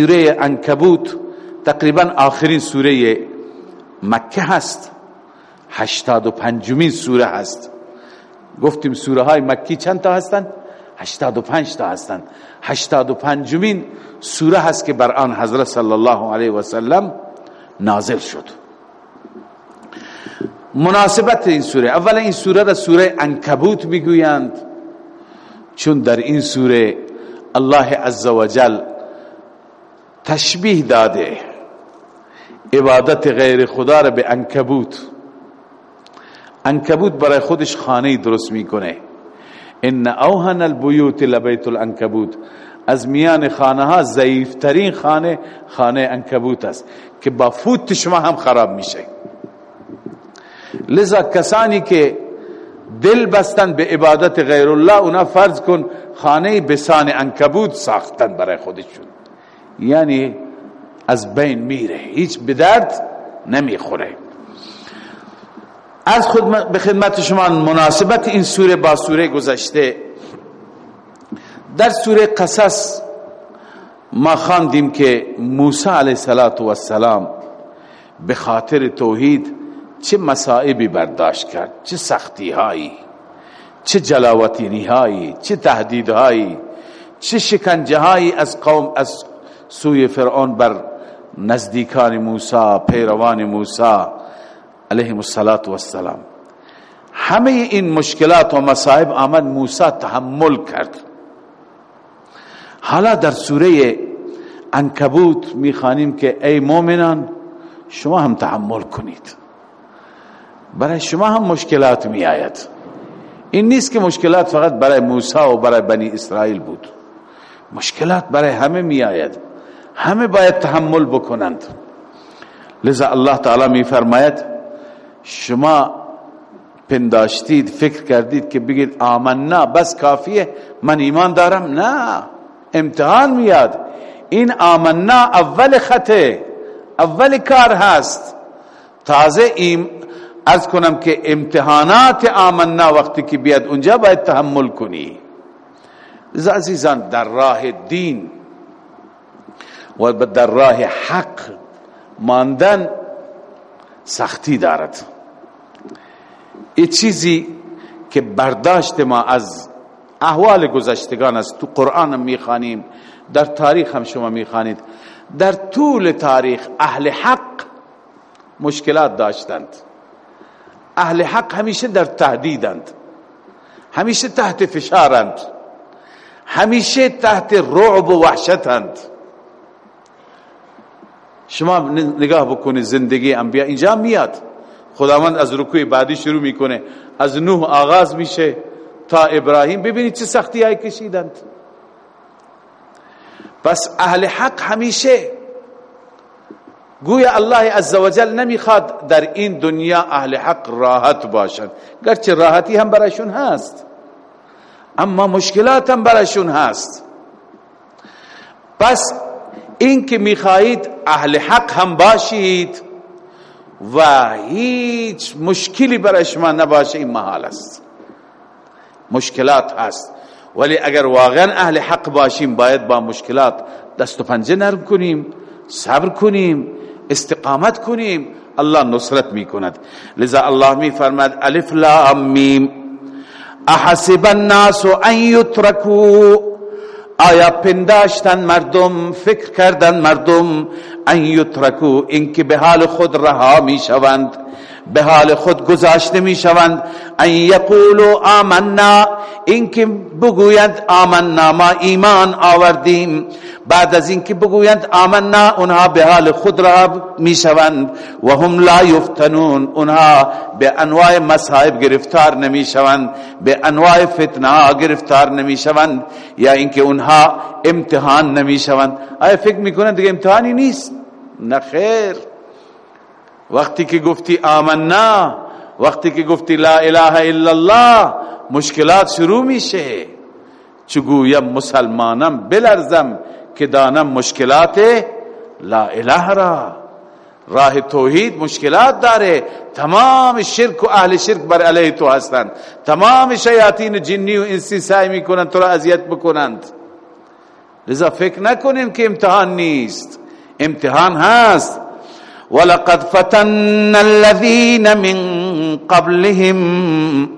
سوره انکبوت تقریبا آخرین سوره مکه هست. هشتاد و پنجمین سوره هست. گفتیم سوره های مکی چند تا هستند هشتاد و پنج تا هستند هشتاد و پنجمین سوره هست که بر آن حضرت صلی الله علیه و سلم نازل شد. مناسبت این سوره. اولا این سوره را سوره انکبوت می‌گویند چون در این سوره الله عزوجل تشبیه داده. عبادت غیر خدا را به انکبوت انکبوت برای خودش خانه درست می‌کنه. ان اوهن البیوت لبیت الانکبوت از میان خانه ها ضعیفترین خانه خانه انکبوت است که با فوت شما هم خراب میشه. لذا کسانی که دل بستن به عبادت غیر الله اونا فرض کن خانه بسان انکبوت ساختن برای خودشون. یعنی از بین میره. هیچ بدرد نمی‌خوره. از خود به خدمت شما مناسبت این سوره با سوره گذشته. در سوره قصص ما خواندیم که موسی علیه السلام به خاطر توحید چه مصائبی برداشت کرد چه سختی هایی چه جلاوطینی هایی چه تهدیدهایی چه شکنجه هایی از قوم از سوی فرعون بر نزدیکان موسی پیروان موسی علیهم السلام همه این مشکلات و مصائب آمد موسی تحمل کرد. حالا در سوره انکبوت می‌خوانیم که ای مؤمنان شما هم تحمل کنید. برای شما هم مشکلات می آید این نیست که مشکلات فقط برای موسی و برای بنی اسرائیل بود. مشکلات برای همه می آید همه باید تحمل بکنند. لذا الله تعالی می فرماید شما پنداشتید فکر کردید که بگید آمنا بس کافیه من ایمان دارم. نه امتحان میاد. این آمنا اول خطه اول کار هست. تازه ایم از کنم که امتحانات آمنا وقتی که بیاد اونجا باید تحمل کنی. عزیزان در راه دین و در راه حق ماندن سختی دارد. این چیزی که برداشت ما از احوال گذشتگان است تو قرآن هم می‌خوانیم در تاریخ هم شما می‌خوانید. در طول تاریخ اهل حق مشکلات داشتند. اهل حق همیشه در تهدیدند. همیشه تحت فشارند. همیشه تحت رعب و وحشتند شما نگاه بکنید زندگی انبیاء اینجا میاد. خداوند از رکوع بعدی شروع می‌کنه. از نوح آغاز میشه تا ابراهیم. ببینید چه سختی های کشیدند. پس اهل حق همیشه گویا الله عزوجل نمی‌خواد در این دنیا اهل حق راحت باشند. گرچه راحتی هم برایشون هست اما مشکلات هم برایشون هست. پس این که می‌خواهید اهل حق هم باشید و هیچ مشکلی برای شما نباشه این محال است. مشکلات هست. ولی اگر واقعا اهل حق باشیم باید با مشکلات دست و پنجه نرم کنیم صبر کنیم استقامت کنیم. الله نصرت می کند لذا الله می الف لام میم. احسب الناس ان يتركوا آیا پنداشتن مردم فکر کردن مردم؟ ان یترکو اینکه به حال خود رها می شوند به حال خود گذاشته می شوند ان یقولوا آمنا. اینکه بگویند آمنا ما ایمان آوردیم. بعد از اینکه بگویند آمنا اونها به حال خود را می شوند و هم لا یفتنون. اونها به انواع مصائب گرفتار نمی شوند به انواع فتنه گرفتار نمی شوند یا اینکه اونها امتحان نمی شوند آیا فکر می‌کنند دیگه امتحانی نیست؟ نه خیر. وقتی که گفتی آمنا وقتی که گفتی لا اله الا الله مشکلات شروع میشه. چگویم مسلمانم بلرزم که دانم مشکلات لا اله را. راه توحید مشکلات داره. تمام شرک و اهل شرک بر علیه تو هستند تمام شیاطین جنی و انسی سعی می‌کنند تو را اذیت بکنند. لذا فکر نکنیم که امتحان نیست. امتحان هست. ولقد فتن الذين من قبلهم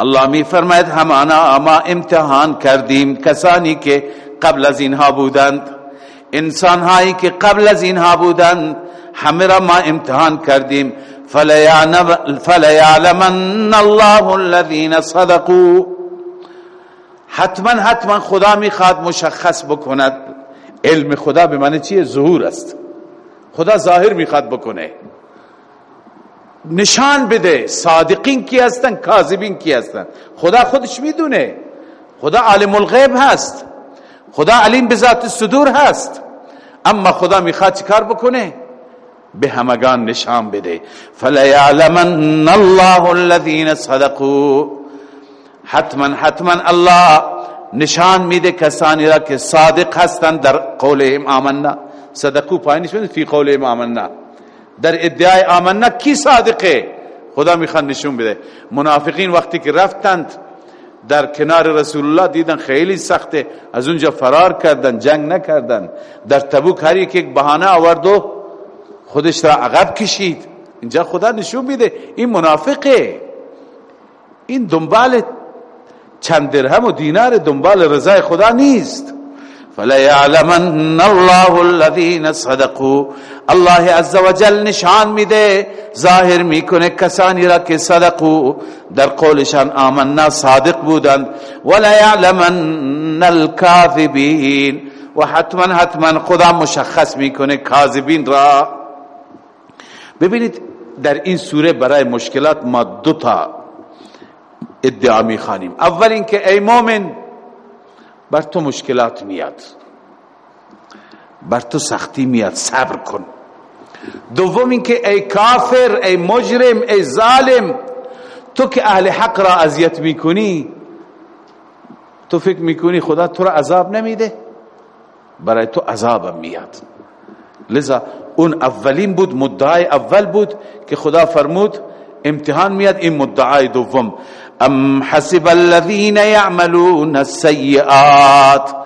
الله می فرماید همانا ما امتحان کردیم. کسانی که قبل از اینها بودند انسان هایی که قبل از اینها بودند همه را ما امتحان کردیم. فلیعلمن الله الذين صدقوا. حتما حتما خدا می‌خواد مشخص بکند علم خدا به معنی چیه؟ ظهور است. خدا ظاهر می‌خواد بکنه. نشان بده صادقین کی هستن کاذبین کی هستن. خدا خودش می‌دونه. خدا عالم الغیب هست. خدا علیم به ذات صدور هست. اما خدا می‌خواد چیکار بکنه؟ به همگان نشان بده. فلیعلمن الله الذين صدقوا. حتما حتما الله نشان میده کسانی را که صادق هستند در قولهم آمنا. صدقو پایینش میده فی قولهم آمنا. در ادعای آمنا کی صادقه؟ خدا می‌خواد نشون بده. منافقین وقتی که رفتند در کنار رسول الله دیدن خیلی سخته. از اونجا فرار کردن جنگ نکردن. در تبوک هر یک بهانه آورد و خودش را عقب کشید. اینجا خدا نشون میده. این منافقه. این دنبال چند درهم و دینار دنبال رضای خدا نیست. فلیعلمن الله الذين صدقوا. الله عز وجل نشان میده ظاهر می‌کنه کسانی را که صدقو. در قولشان آمنا صادق بودند. ولا يعلمن الكاذبين. و حتما حتما خدا مشخص می‌کنه کاذبین را. ببینید در این سوره برای مشکلات ما دو تا ادعا می‌خوانیم اول اینکه ای مؤمن بر تو مشکلات میاد. بر تو سختی میاد. صبر کن. دوم اینکه ای کافر ای مجرم ای ظالم تو که اهل حق را اذیت می‌کنی تو فکر می‌کنی خدا تو را عذاب نمیده؟ برای تو عذاب میاد. لذا اون اولین بود مدعای اول بود که خدا فرمود امتحان میاد این مدعای دوم. ام حسب الذين يعملون السيئات؟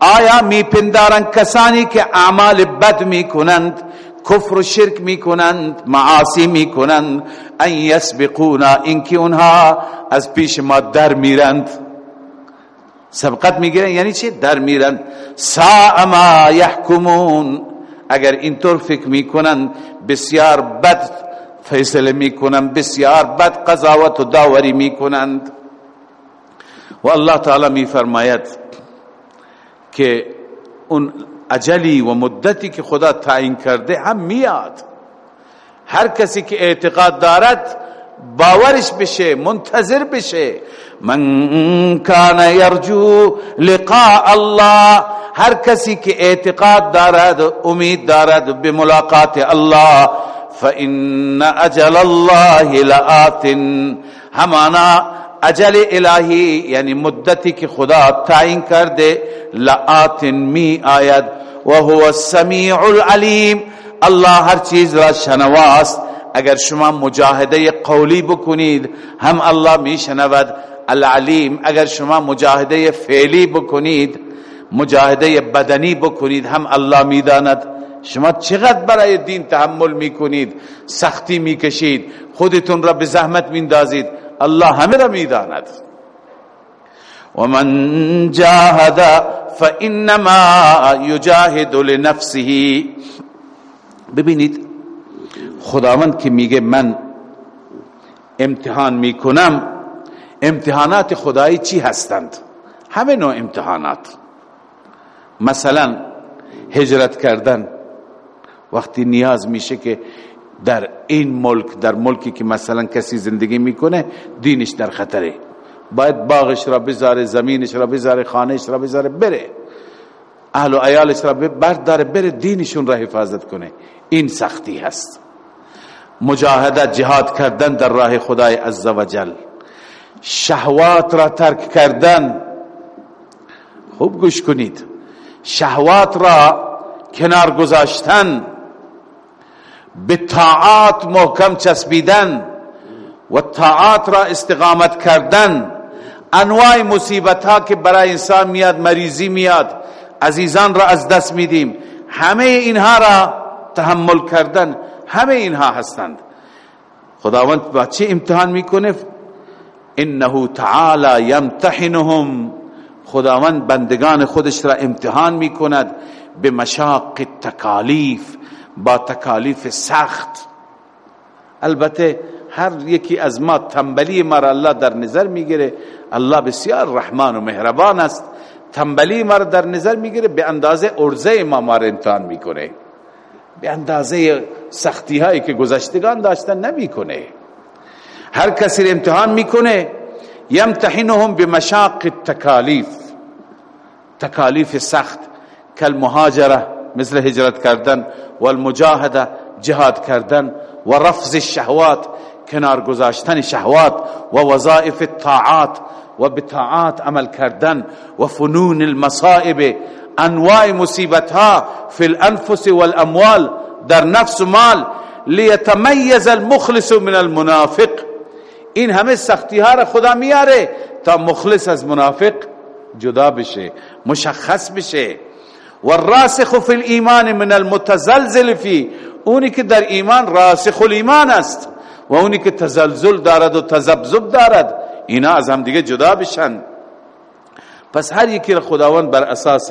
آیا می پندارن کسانی که اعمال بد می کنند کفر و شرک می کنند معاصی می کنند؟ ان یسبقونا اینکه اونها از پیش ما در میرند. سبقت می‌گیرن یعنی چی؟ در میرند. سا ما یحکمون. اگر اینطور فکر می‌کنن بسیار بد فیصله می‌کنن بسیار بد قضاوت و داوری می‌کنند. و الله تعالی میفرماید که اون اجلی و مدتی که خدا تعیین کرده هم میاد. هر کسی که اعتقاد دارد باورش بشه منتظر بشه. من کان یرجو لقاء الله. هر کسی که اعتقاد دارد امید دارد به ملاقات الله فإن اجل الله لآت. همانا اجل الهی یعنی مدتی که خدا تعیین کرده لآت می آید. و هو السمیع العلیم الله هر چیز را شنواست. اگر شما مجاهده قولی بکنید هم الله می شنود. العلیم اگر شما مجاهده فعلی بکنید مجاهده بدنی بکنید هم الله می‌داند شما چقدر برای دین تحمل می‌کنید سختی می‌کشید خودتون را به زحمت میندازید الله همه را می‌داند. و من جاهد فانما یجاهد لنفسه. ببینید خداوند که میگه من امتحان می‌کنم امتحانات خدایی چی هستند؟ همه نوع امتحانات. مثلا هجرت کردن. وقتی نیاز میشه که در این ملک در ملکی که مثلا کسی زندگی می‌کنه دینش در خطره. باید باغش را بذاره زمینش را بذاره خانهش را بذاره بره. اهل و عیالش را برداره بره دینشون را حفاظت کنه. این سختی هست. مجاهده جهاد کردن در راه خدای عزوجل شهوات را ترک کردن. خوب گوش کنید. شهوات را کنار گذاشتن. به طاعات محکم چسبیدن و طاعات را استقامت کردن. انواع مصیبت ها که برای انسان میاد مریضی میاد عزیزان را از دست میدیم. همه اینها را تحمل کردن. همه اینها هستند. خداوند با چه امتحان می‌کنه؟ انه تعالی یمتحنهم. خداوند بندگان خودش را امتحان می‌کند. به مشاق تکالیف با تکالیف سخت. البته هر یکی از ما تنبلی ما را الله در نظر می‌گیره. الله بسیار رحمان و مهربان است. تنبلی ما را در نظر می‌گیره به اندازه ارزه ما ما را امتحان می‌کنه. به اندازه سختی هایی که گذشتگان داشتن نمی‌کنه. هر کسی امتحان می‌کنه یمتحنهم بمشاق التکالیف. تکالیف سخت کل مهاجره مثل هجرت کردن والمجاهدة جهاد کردن و رفض الشهوات کنار گذاشتن شهوات و وظائف الطاعات و بطاعات عمل کردن و فنون المصائب. انواع مصیبت ها فی الانفس والاموال در نفس و مال لیتمیز المخلص من المنافق. این همه سختی ها را خدا میاره تا مخلص از منافق جدا بشه مشخص بشه. و راسخ فی الایمان من المتزلزل فی اونی که در ایمان راسخ الایمان است و اونی که تزلزل دارد و تذبذب دارد اینا از هم دیگه جدا بشن. پس هر یکی را خداوند بر اساس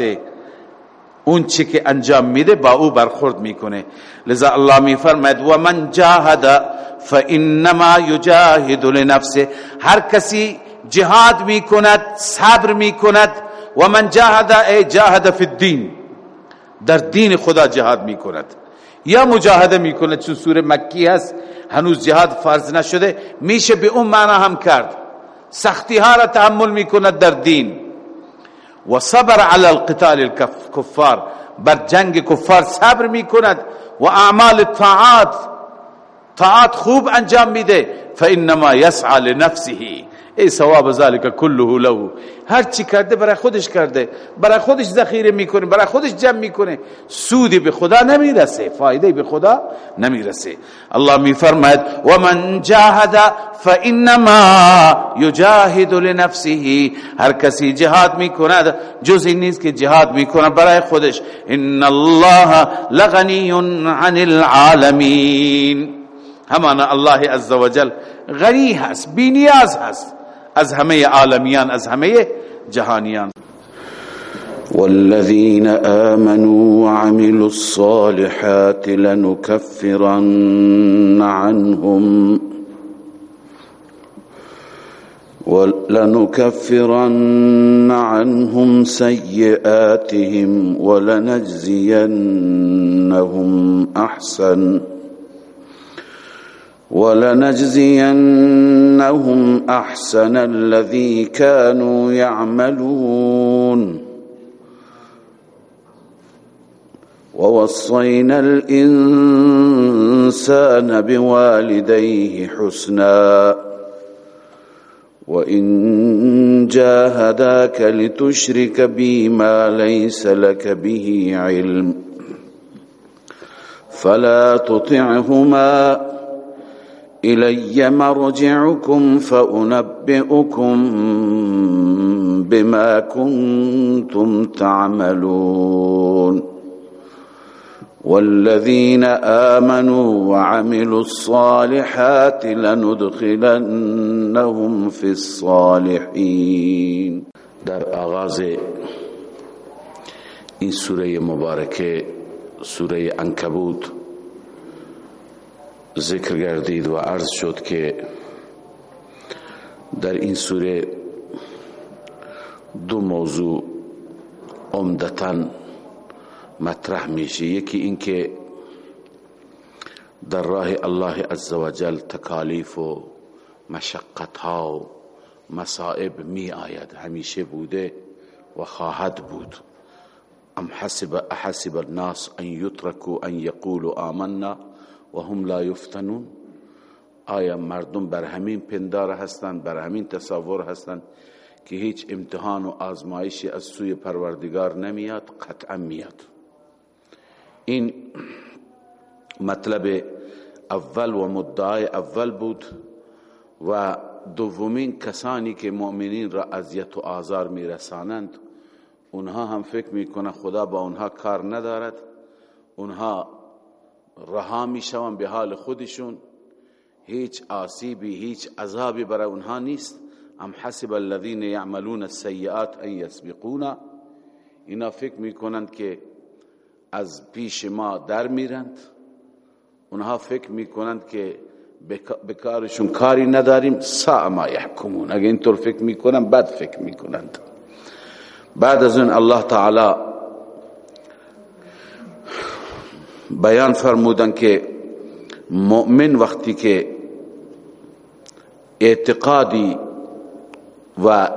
اون چی که انجام میده با او برخورد می‌کنه. لذا الله میفرماید و من جاهد فانما یجاهد لنفسه. هر کسی جهاد می‌کند صبر می‌کند و من جاهد ای جاهد فی الدین. در دین خدا جهاد می‌کند. یا مجاهده می‌کند چون سوره مکی هست هنوز جهاد فرض نشده میشه به اون معنا هم کرد. سختی ها را تحمل می‌کند در دین. و صبر علی القتال الكفار بر جنگ کفار صبر می‌کند. و اعمال الطاعات طاعات خوب انجام میده. فانما يسعى لنفسه. ای ثواب ذلك كله له هر چی کرده برای خودش کرده برای خودش ذخیره می‌کنه برای خودش جمع می‌کنه. سودی به خدا نمی‌رسه فایده به خدا نمی‌رسه. الله میفرماید و من جاهد فانما يجاهد لنفسه. هر کسی جهاد می‌کند جز این نیست که جهاد می‌کنه برای خودش. ان الله لغنی عن العالمین. همانا الله عزوجل غنی هست بی نیاز هست. از همه عالمیان از همه جهانیان والذين آمنوا وعملوا الصالحات لنكفرن عنهم ولنكفرن عنهم سيئاتهم ولنجزينهم أحسن. ولنجزينهم أحسن الذي كانوا يعملون. ووصينا الإنسان بوالديه حسنا وإن جاهداك لتشرك بي ما ليس لك به علم. فلا تطعهما إلي مرجعكم فأنبئكم بما كنتم تعملون. والذين آمنوا وعملوا الصالحات لندخلنهم في الصالحين. در آغاز این سوره مبارکه سوره انکبوت ذکر گردید و عرض شد که در این سوره دو موضوع عمدتا مطرح میشه یکی اینکه در راه الله عزوجل تکالیف و مشقت ها و مصائب می آید همیشه بوده و خواهد بود ام حسب احسب الناس ان يتركوا ان يقولوا آمنا و هم لا یفتنون. آیا مردم بر همین پندار هستند بر همین تصور هستند که هیچ امتحان و آزمایشی از سوی پروردگار نمیاد؟ قطعا میاد. این مطلب اول و مدعای اول بود و دومین کسانی که مؤمنین را اذیت و آزار میرسانند اونها هم فکر می‌کنن خدا با اونها کار ندارد. اونها رها میشون به حال خودشون. هیچ آسیبی هیچ عذابی برای اونها نیست. ام حسب الذين يعملون السيئات ان يسبقونا اینا فکر می‌کنند که از پیش ما در میرند. اونها فکر می‌کنند که بکارشون کاری نداریم. سا ما یحکمون. اگه اینطور فکر می‌کنن بد فکر می‌کنند. بعد از اون الله تعالی بیان فرمودن که مؤمن وقتی که اعتقادی و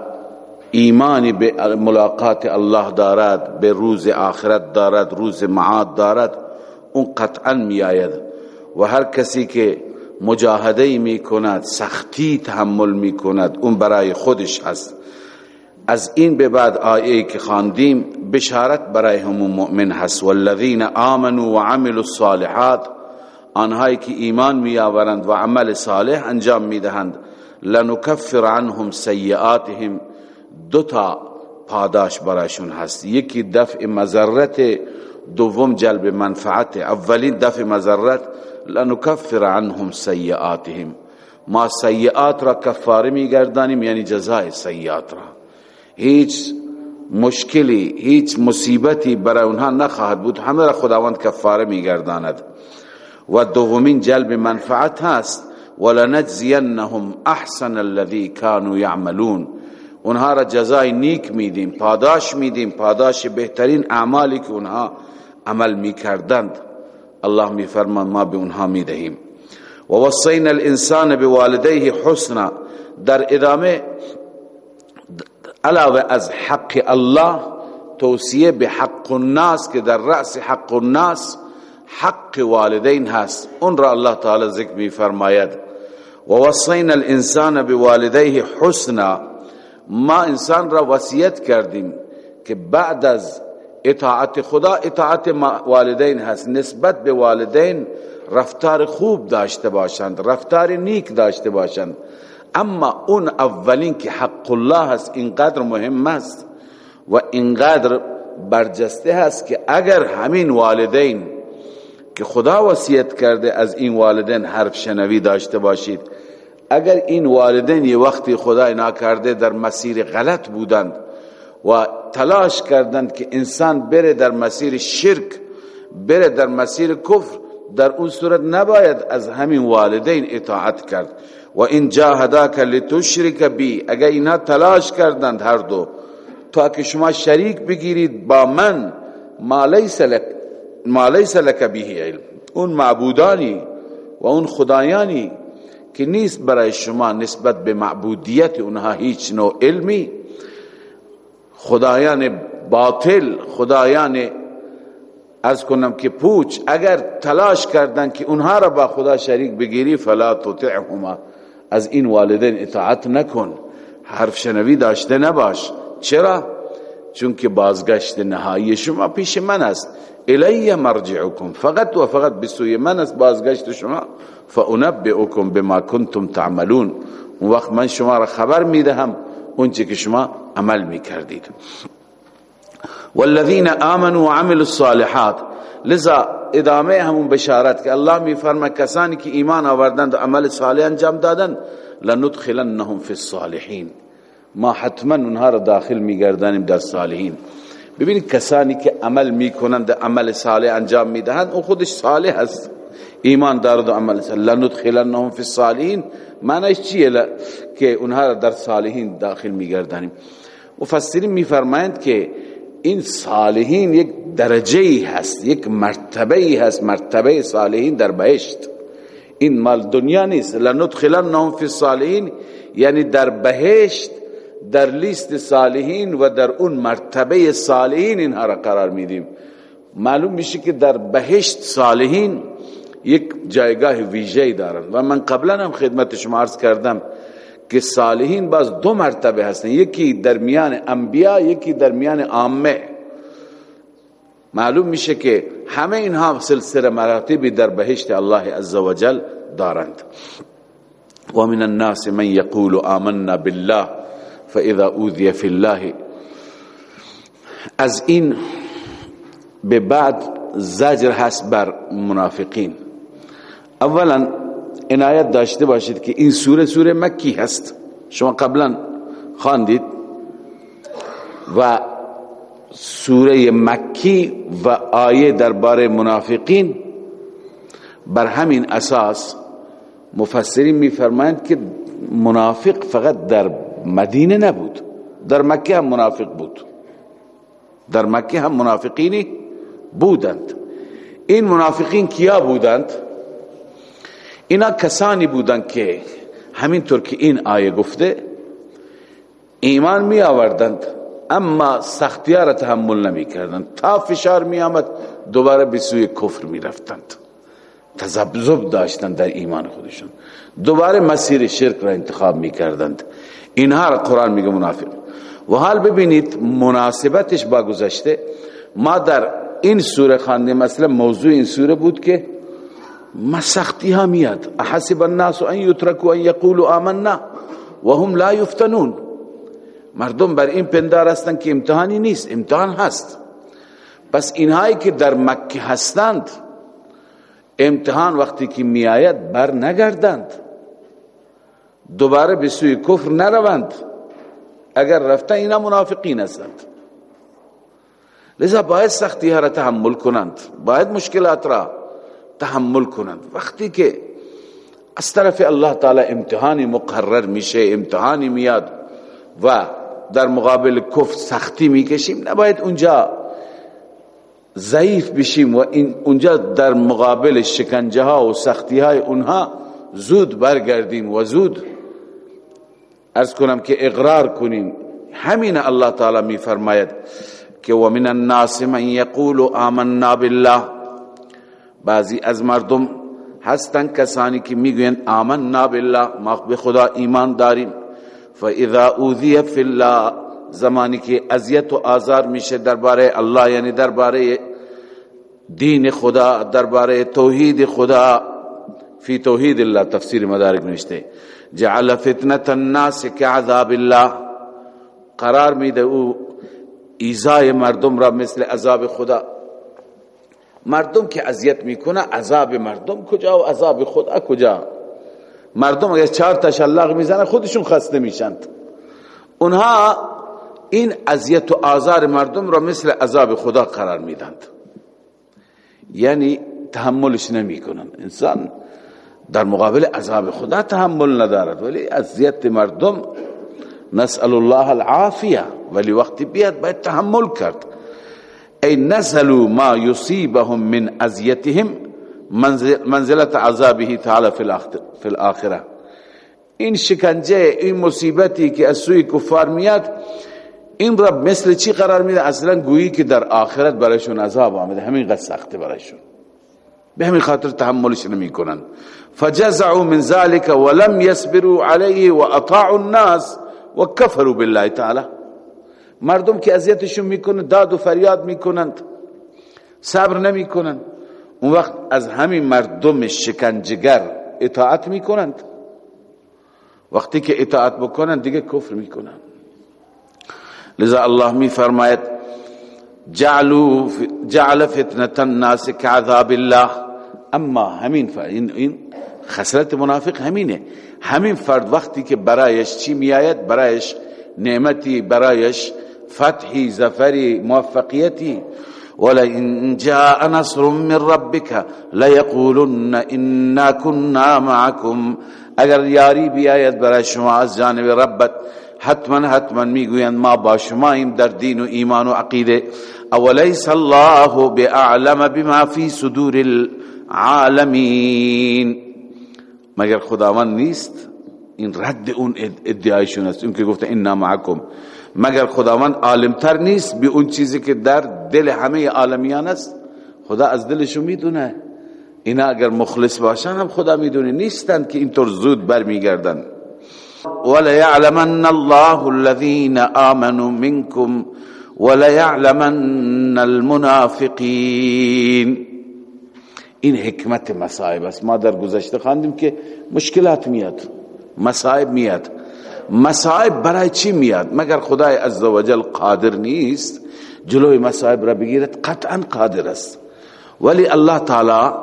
ایمانی به ملاقات الله دارد به روز آخرت دارد روز معاد دارد اون قطعا می آید و هر کسی که مجاهده می کند سختی تحمل می کند اون برای خودش هست. از این به بعد آیه که خواندیم بشارت برای همون مؤمن هست. والذین آمنوا و عملوا الصالحات آنهایی که ایمان می آورند و عمل صالح انجام می دهند لنکفر عنهم سیئاتهم. دو تا پاداش برایشون هست. یکی دفع مزرت دوم جلب منفعت. اولین دفع مزرت لنکفر عنهم سیئاتهم. ما سیئات را کفاره میگردانیم یعنی جزای سیئات را. هیچ مشکلی هیچ مصیبتی برای اونها نخواهد بود. همه را خداوند کفاره میگرداند. و دومین جلب منفعت هست ولنجزینهم احسن الذي كانوا يعملون اونها را جزای نیک میدیم پاداش میدیم. پاداش بهترین اعمالی که اونها عمل می‌کردند. الله میفرمان ما به اونها می‌دهیم. و وصینا الانسان بوالديه حسنا. در ادامه علاوه از حق الله توصیه به حق الناس که در رأس حق الناس حق والدین هست. اون را الله تعالی ذکر می فرماید و وصینا الانسان بوالديه حسنا. ما انسان را وصیت کردیم که بعد از اطاعت خدا اطاعت والدین هست. نسبت به والدین رفتار خوب داشته باشند رفتار نیک داشته باشند. اما اون اولین که حق الله هست اینقدر مهم است و اینقدر برجسته هست که اگر همین والدین که خدا وصیت کرده از این والدین حرف شنوی داشته باشید اگر این والدین یه وقتی خدا ناکرده در مسیر غلط بودند و تلاش کردند که انسان بره در مسیر شرک بره در مسیر کفر در اون صورت نباید از همین والدین اطاعت کرد. و این جاهداک لتشرک بی اگر اینا تلاش کردند هر دو تا که شما شریک بگیرید با من ما لیس لک ما لیس به علم. اون معبودانی و اون خدایانی که نیست برای شما نسبت به معبودیت اونها هیچ نوع علمی. خدایان باطل خدایان از کنم که پوچ اگر تلاش کردن که اونها را با خدا شریک بگیری فلا تطعهما. از این والدین اطاعت نکن. حرف شنوی داشته نباش. چرا؟ چون که بازگشت نهایی شما پیش من است. الی مرجعکم. فقط و فقط بسوی من است بازگشت شما. فانبئکم بما کنتم تعملون. اون وقت من شما را خبر می‌دهم. اونچه که شما عمل می‌کردید. والذین آمنوا وعملوا الصالحات. لذا ادامه همون بشارت که الله میفرما کسانی که ایمان آوردند و عمل صالح انجام دادن لندخلنهم فی الصالحین. ما حتما اونها را داخل میگردانیم در صالحین. ببینید کسانی که عمل می‌کنند عمل صالح انجام می‌دهند اون خودش صالح است. ایمان دارد و عمل صالح. لندخلنهم فی الصالحین. معنیش چیه؟ که اونها را در صالحین داخل میگردانیم. مفسرین میفرمایند که این صالحین یک درجه هست یک مرتبه هست مرتبه صالحین در بهشت. این مال دنیا نیست. لندخلنهم فی الصالحین یعنی در بهشت در لیست صالحین و در اون مرتبه صالحین اینها را قرار میدیم. معلوم میشه که در بهشت صالحین یک جایگاه ویژه دارن. و من قبلا هم خدمت شما عرض کردم که صالحین باز دو مرتبه هستن. یکی در میان انبیا یکی در میان عامه. معلوم میشه که همه اینها سلسله مراتبی در بهشت الله عزوجل دارند. ومن الناس من يقول آمنا بالله فإذا أوذي في الله. از این به بعد زجر هست بر منافقین. اولا عنایت داشته باشید که این سوره سوره مکی هست. شما قبلا خواندید. و سوره مکی و آیه درباره منافقین بر همین اساس مفسرین میفرمایند که منافق فقط در مدینه نبود. در مکه هم منافق بود. در مکه هم منافقینی بودند. این منافقین کیا بودند؟ اینا کسانی بودند که همینطور که این آیه گفته ایمان می آوردند اما سختی را تحمل نمی کردند تا فشار می آمد دوباره به سوی کفر می رفتند تذبذب داشتند در ایمان خودشون دوباره مسیر شرک را انتخاب می کردند اینها را قرآن میگه منافق. و حال ببینید مناسبتش با گذشته ما در این سوره خانده مثلا موضوع این سوره بود که ما سختی ها میاد. احسب الناس ان یترکوا ان یقولوا آمنا و هم لا یفتنون. مردم بر این پندار هستند که امتحانی نیست امتحان هست. پس اینهایی که در مکه هستند امتحان وقتی که میآید بر نگردند. دوباره به سوی کفر نروند. اگر رفته اینا منافقین هستند. لذا باید سختی ها را تحمل کنند. باید مشکلات را تحمل کنند. وقتی که از طرف الله تعالی امتحانی مقرر میشه امتحانی میاد و در مقابل کفر سختی می‌کشیم نباید اونجا ضعیف بشیم و اونجا در مقابل شکنجه ها و سختی های اونها زود برگردیم و زود ارز کنم که اقرار کنیم. همین الله تعالی می فرماید که و من الناس من یقول آمنا بالله بعضی از مردم هستن کسانی که می‌گویند آمنا بالله ما به خدا ایمان داریم. فاذا اوذی فی الله زمانی که اذیت و آزار میشه درباره الله یعنی درباره دین خدا درباره توحید خدا فی توحید الله تفسیر مدارک نوشته. جعل فتنة الناس كعذاب الله. قرار میده او ایزای مردم را مثل عذاب خدا. مردم که اذیت می‌کنه عذاب مردم کجا و عذاب خدا کجا؟ مردم اگر چهار تشلق می‌زنه خودشون خسته میشند اونها این اذیت و آزار مردم را مثل عذاب خدا قرار میدند. یعنی تحملش نمی‌کنن. انسان در مقابل عذاب خدا تحمل ندارد. ولی اذیت مردم نسأل الله العافیه ولی وقتی بیاد باید تحمل کرد. ای نزلوا ما یصیبهم من اذیتهم منزلت عذابه تعالی فی الاخره این شکنجه این مصیبتی که از سوی کفار میاد این رب مثل چی قرار میده؟ اصلا گویی که در آخرت برایشون عذاب آمده. همین قد سخته برایشون. به همین خاطر تحملش نمی کنن فجزعوا من ذلك ولم يصبروا عليه واطاعوا الناس وكفروا بالله تعالی. مردم که اذیتشون می‌کنه داد و فریاد می‌کنند. صبر نمی‌کنند. اون وقت از همین مردم شکنجگر اطاعت می‌کنند. وقتی که اطاعت بکنند دیگه کفر می‌کنند لذا الله میفرماید جعلوا جعل فتنه الناس كعذاب الله. اما همین این این خسرت منافق همینه. همین فرد وقتی که برایش چی میآید؟ برایش نعمتی برایش فتحی زفری موفقیتی ولئن جاء نصر من ربك ليقولن انا كنا معكم اگر یاری بیاید برای شما از جانب ربت حتما حتما می‌گویند ما با شماییم در دین و ایمان و عقیده. اولیس الله باعلم بما فی صدور العالمین. مگر خداوند نیست؟ این رد اون ادعایشون است. اون که گفته انا معکم. مگر خداوند عالمتر نیست به اون چیزی که در دل همه عالمیان است؟ خدا از دلشون می‌دونه. اینا اگر مخلص باشن هم خدا می‌دونه. نیستند که اینطور زود برمیگردن. وليعلمن الله الذين آمنوا منكم وليعلمن المنافقين. این حکمت مصائب است. ما در گذشته خواندیم که مشکلات میاد. مصائب میاد. مصائب برای چی میاد؟ مگر خدای عزوجل قادر نیست؟ جلوی مصائب را بگیرد قطعا قادر است. ولی الله تعالی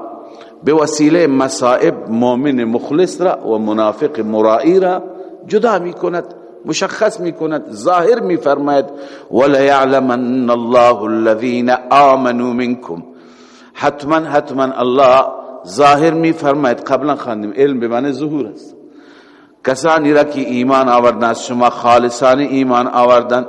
به وسیله مصائب مؤمن مخلص را و منافق مرائی را جدا می کند مشخص می کند ظاهر می فرماید ولا يعلمن الله الذين آمنوا منكم. حتما حتما الله ظاهر می فرماید قبلا خواندیم علم به معنی ظهور است. کسانی را که ایمان آوردن شما خالصان ایمان آوردن.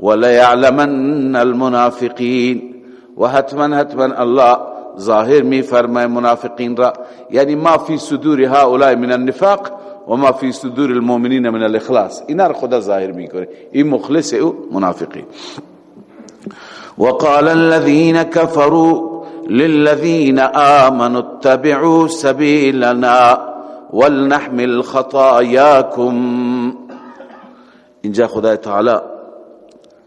ولا يعلمن المنافقین و حتما حتما الله ظاهر می فرمای منافقین را. یعنی ما فی صدور هؤلاء من النفاق و ما فی صدور المؤمنین من الإخلاص. اینا را خدا ظاهر میکنه این مخلص أو منافقین وقال الذين كفروا للذين آمنوا اتبعوا سبيلنا. ولنحمل خطاياكم. اینجا خدای تعالی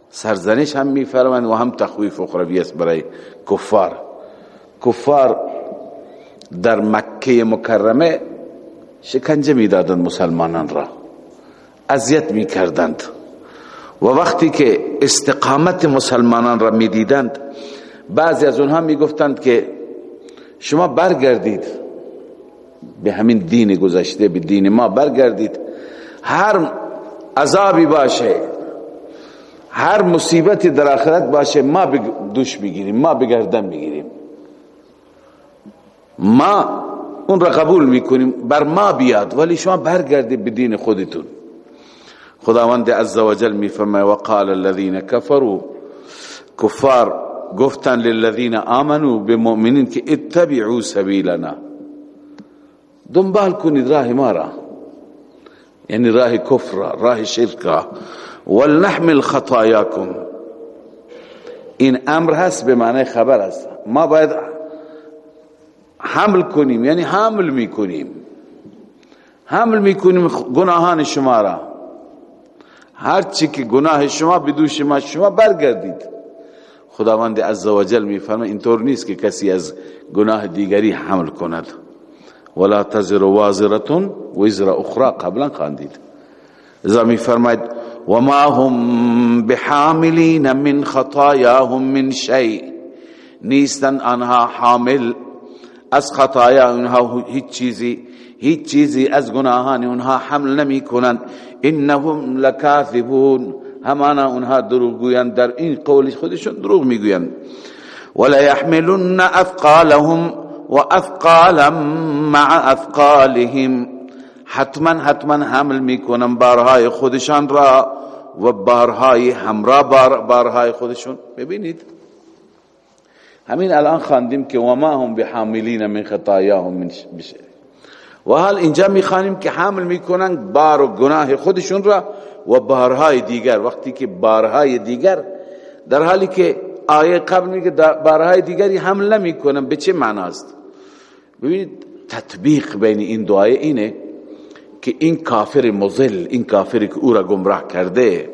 سرزنش هم میفرمند و هم تخویف اخروی است برای کفار. کفار در مکه مکرمه شکنجه می‌دادند مسلمانان را. اذیت می‌کردند. و وقتی که استقامت مسلمانان را می‌دیدند بعضی از اونها می‌گفتند که شما برگردید. به همین دین گذشته به دین ما برگردید. هر عذابی باشه هر مصیبتی در آخرت باشه ما دوش بگیریم ما بگردن بگیریم ما اون را قبول می‌کنیم بر ما بیاد ولی شما برگردید به دین خودتون. خداوند عزوجل میفرمای وقال الذين كفروا کفار گفتن للذین آمنوا به مؤمنین که اتبعوا سبیلنا. دنبال کنید راه ما را. یعنی راه کفر راه شرک ولنحمل خطاياكم این امر هست به معنی خبر است. ما باید حمل کنیم یعنی حمل می‌کنیم. حمل می‌کنیم گناهان شما را. هر چی که گناه شما بدو شما شما برگردید. خداوند عزوجل میفرمه اینطور نیست که کسی از گناه دیگری حمل کند. ولا تزر وازرتون وزر اخرى قبلا خاندید ازا میفرماید وما هم بحاملین من خطاياهم من شيء. نیستن آنها حامل از خطایا اونها هیچ چیزی هیچ چیزی از گناهان اونها حمل نمی کنند انهم لکاذبون همانا اونها دروغ گویند در این قول خودشون دروغ می‌گویند. ولا يحملن اثقالهم و اثقالا مع اثقالهم حتما حتما حمل می‌کنن بارهای خودشان را و بارهای همراه بار بارهای خودشون. ببینید. همین الان خواندیم که و ما هم بحاملین من خطایاهم من بشه و حال اینجا می‌خوانیم که حمل می‌کنن بار و گناه خودشون را و بارهای دیگر. وقتی که بارهای دیگر در حالی که آیه قبل میگه بارهای دیگری حمل نمی‌کنن به چه معناست؟ ببینید تطبیق بین این دعای اینه که این کافر مزل این کافری که او را گمراه کرده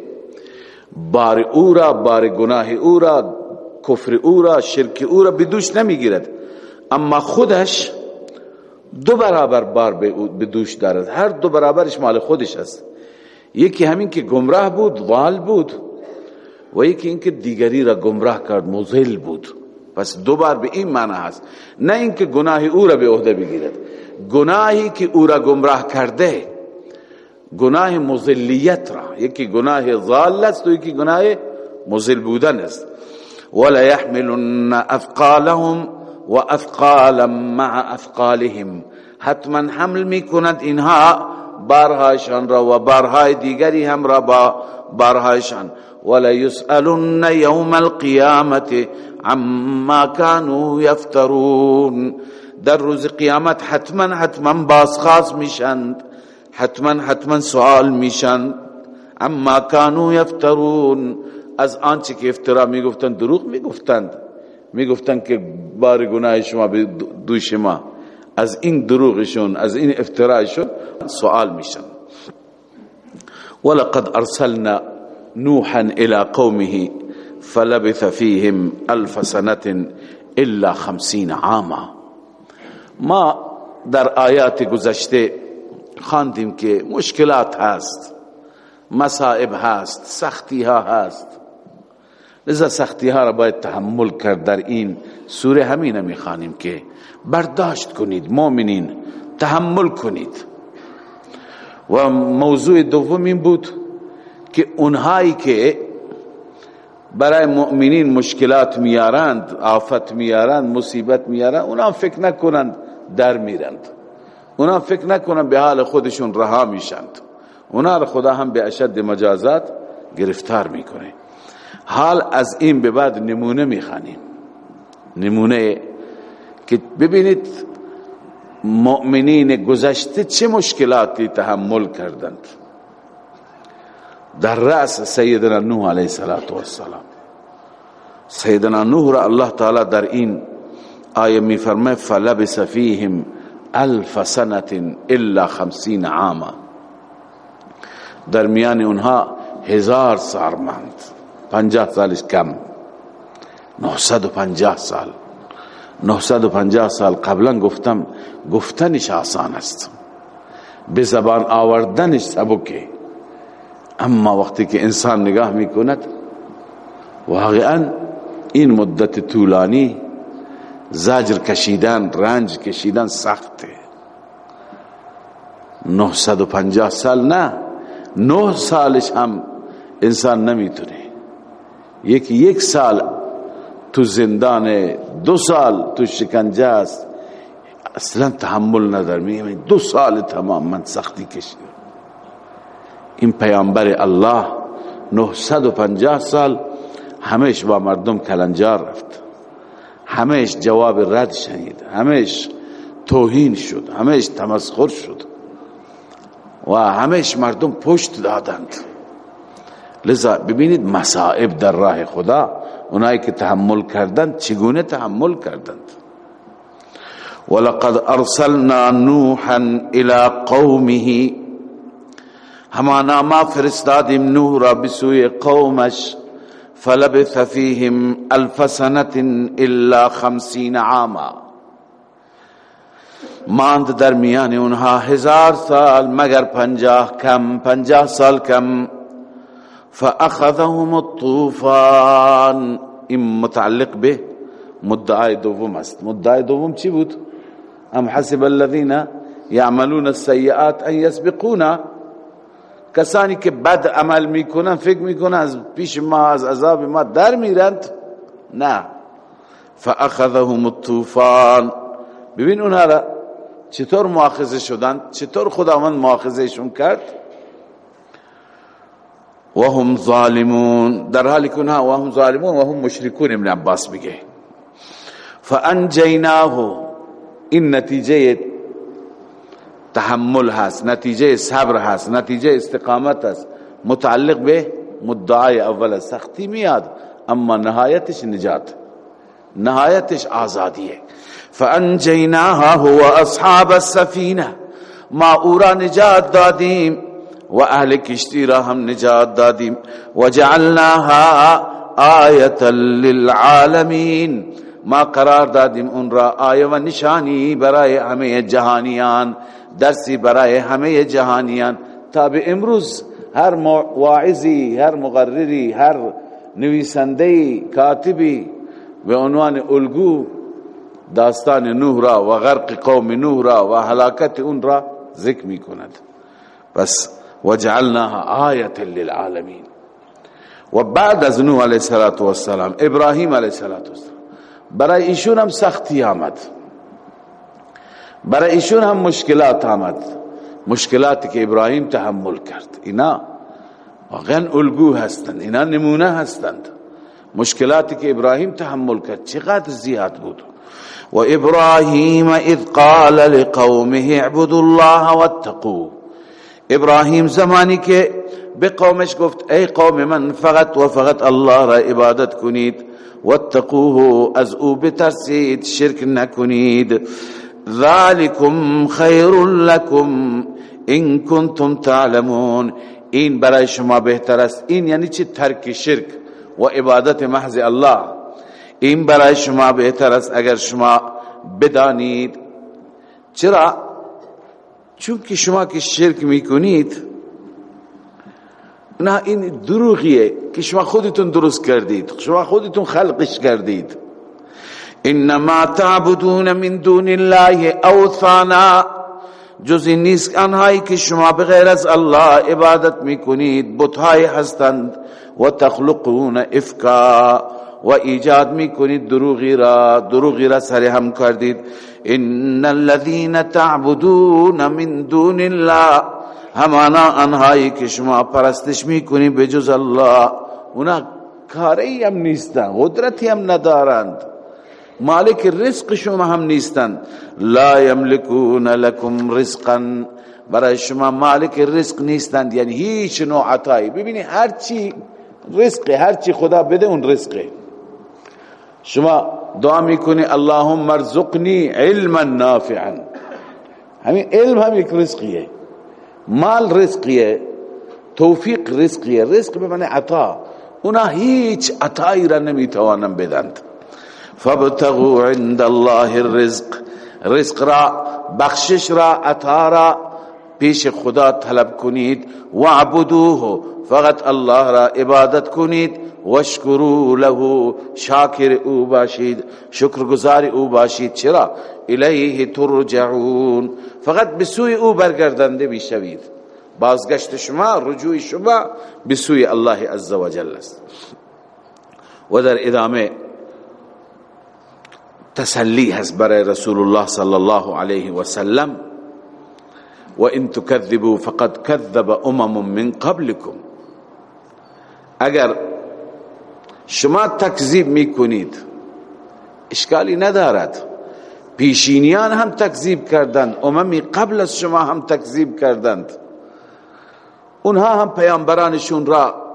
بار او را بار گناه او را کفر او را شرک او را بدوش نمی‌گیرد. اما خودش دو برابر بار به دوش دارد. هر دو برابرش مال خودش است. یکی همین که گمراه بود ضال بود و یکی اینکه دیگری را گمراه کرد مزل بود. پس دو بار به این معنی هست. نه اینکه گناه او را به عهده بگیرد. گناهی که او را گمراه کرده گناه مزلیت را. یکی گناه ضال است و یکی گناه مزل بودن است. ولا يحملن اثقالهم و مع اثقالهم حتما حمل می‌کنند اینها بارهایشان را و بارهای دیگری هم را با بارهایشان. ولا يسألن يوم القيامة عما كانوا يفترون. در روز قیامت حتما حتما بازخواست میشند حتما حتما سوال میشند عما كانوا يفترون. از آنچه که افترا میگفتند دروغ میگفتند. میگفتند که بار گناه شما به دوش ما. از این دروغشون از این افترایشون سوال میشن. ولقد أرسلنا نوحا الى قومه فلبث فيهم الف سنه الا خمسين عاما. ما در آیات گذشته خواندیم که مشکلات هست مصائب هست سختی ها هست. لذا سختی ها را باید تحمل کرد. در این سوره همین می‌خوانیم که برداشت کنید مؤمنین تحمل کنید. و موضوع دوم این بود که اونهایی که برای مؤمنین مشکلات میارند آفت میارند مصیبت میارند اونا فکر نکنند در میرند. اونا فکر نکنند به حال خودشون رها میشند. اونا را خدا هم به اشد مجازات گرفتار می‌کنه. حال از این به بعد نمونه می‌خوانیم. نمونه که ببینید مؤمنین گذشته چه مشکلاتی تحمل کردند. در رأس سیدنا نوح علیه السلام سیدنا نوح را الله تعالی در این آیه می فرمه فلبس فیهم الف سنت الا خمسین عاما. در میان اونها هزار سال ماند پنجاه سالش کم نهصد و پنجاه سال. نهصد و پنجاه سال قبلا گفتم گفتنش آسان است. به زبان آوردنش سبکه. اما وقتی که انسان نگاه می‌کند واقعا این مدت طولانی زجر کشیدن رنج کشیدن سخته. پنجاه سال نه نه سالش هم انسان نمی‌تونه. یکی یک سال تو زندان دو سال تو شکنجه است. اصلا تحمل ندار میگه دو سال تمام من سختی کشیدم. این پیامبر الله 950 سال همیش با مردم کلنجار رفت. همیش جواب رد شنید. همیش توهین شد. همیش تمسخر شد. و همیش مردم پشت دادند. لذا ببینید مصائب در راه خدا اونایی که تحمل کردند چگونه تحمل کردند؟ ولقد ارسلنا نوحا الى قومه همانا ما فرستادیم نوح را بسوی قومش فلبث فيهم الف سنة الا خمسین عاما. ماند در میان اونها هزار سال مگر پنجاه کم پنجاه سال کم. فاخذهم الطوفان این متعلق به مدعای دوم است. مدعای دوم چی بود؟ ام حسب الذين يعملون السيئات ان يسبقونا کسانی که بد عمل می‌کنن فکر می‌کنن از پیش ما از عذاب ما در میرند. نه. فاخذهم الطوفان. ببین اونها را چطور مؤاخذه شدن چطور خداوند مؤاخذهشون کرد؟ و هم ظالمون. در حالی که اونها و هم ظالمون و هم مشرکون ابن عباس میگه. فانجیناه. این نتیجه تحمل هست نتیجه صبر هست نتیجه استقامت هست. متعلق به مدعای اول سختی میاد اما نهایتش نجات نهایتش آزادیه. فانجیناها هو اصحاب السفینه ما اورا نجات دادیم و اهل کشتی را هم نجات دادیم. و جعلناها آیتا للعالمین ما قرار دادیم اون را آیه و نشانی برای همه جهانیان. درسی برای همه جهانیان. تا به امروز هر واعظی هر مقرری هر نویسنده کاتبی به عنوان الگو داستان نوح را و غرق قوم نوح را و هلاکت اون را ذکر می کند بس وجعلناها آیت للعالمین. و بعد از نوح علیه السلام ابراهیم علیه السلام. برای ایشون هم سختی آمد. برای ایشون هم مشکلات آمد. مشکلاتی که ابراهیم تحمل کرد. اینا واقعا الگو هستند. اینا نمونه هستند. مشکلاتی که ابراهیم تحمل کرد چقدر زیاد بود. و ابراهیم اذ قال لقومه اعبدوا الله واتقوا ابراهیم زمانی که به قومش گفت ای قوم من فقط و فقط الله را عبادت کنید. واتقوه از او بترسید شرک نکنید. ذالکم خیر لکم ان کنتم تعلمون. این برای شما بهتر است. این یعنی چی؟ ترک شرک و عبادت محض الله. این برای شما بهتر است اگر شما بدانید. چرا؟ چون که شما که شرک می‌کنید نه این دروغیه که شما خودتون درست کردید شما خودتون خلقش کردید. انما تعبدون من دون الله اوثانا جز این نیست آنهایی که شما بغیر از الله عبادت می‌کنید بتهای هستند. و تخلقون افکا و ایجاد می‌کنید دروغی را دروغی را سر هم کردید. ان الذين تعبدون من دون الله. همانا آنهایی که شما پرستش می‌کنید بجز الله. اونا کاری هم نیستن قدرتی هم ندارند. مالک رزق شما هم نیستند لا یملکون لکم رزقا. برای شما مالک رزق نیستند. یعنی هیچ نوع عطایی. ببینی هرچی رزقه هرچی خدا بده اون رزقه. شما دعا می‌کنی اللهم ارزقنی علما نافعا. همین علم هم یک رزقیه. مال رزقیه توفیق رزقیه. رزق به معنی عطا. اونا هیچ عطایی را نمی‌توانن بدند. فابتغوا عند الله الرزق. رزق را بخشش را عطا را پیش خدا طلب کنید. وعبدوه فقط الله را عبادت کنید. وشکرو له شاکر او باشید. شکرگزار او باشید. چرا؟ الیه ترجعون. فقط به سوی او برگردنده می‌شوید. بازگشت شما رجوع شما به سوی الله عز وجل است. و در ادامه تسلی هست برای رسول الله صلی الله علیه و سلم و ان تكذبوا فقد كذب أمم من قبلكم. اگر شما تکذیب میکنید اشکالی ندارد پیشینیان هم تکذیب کردند. اممی قبل از شما هم تکذیب کردند. اونها هم پیامبرانشون را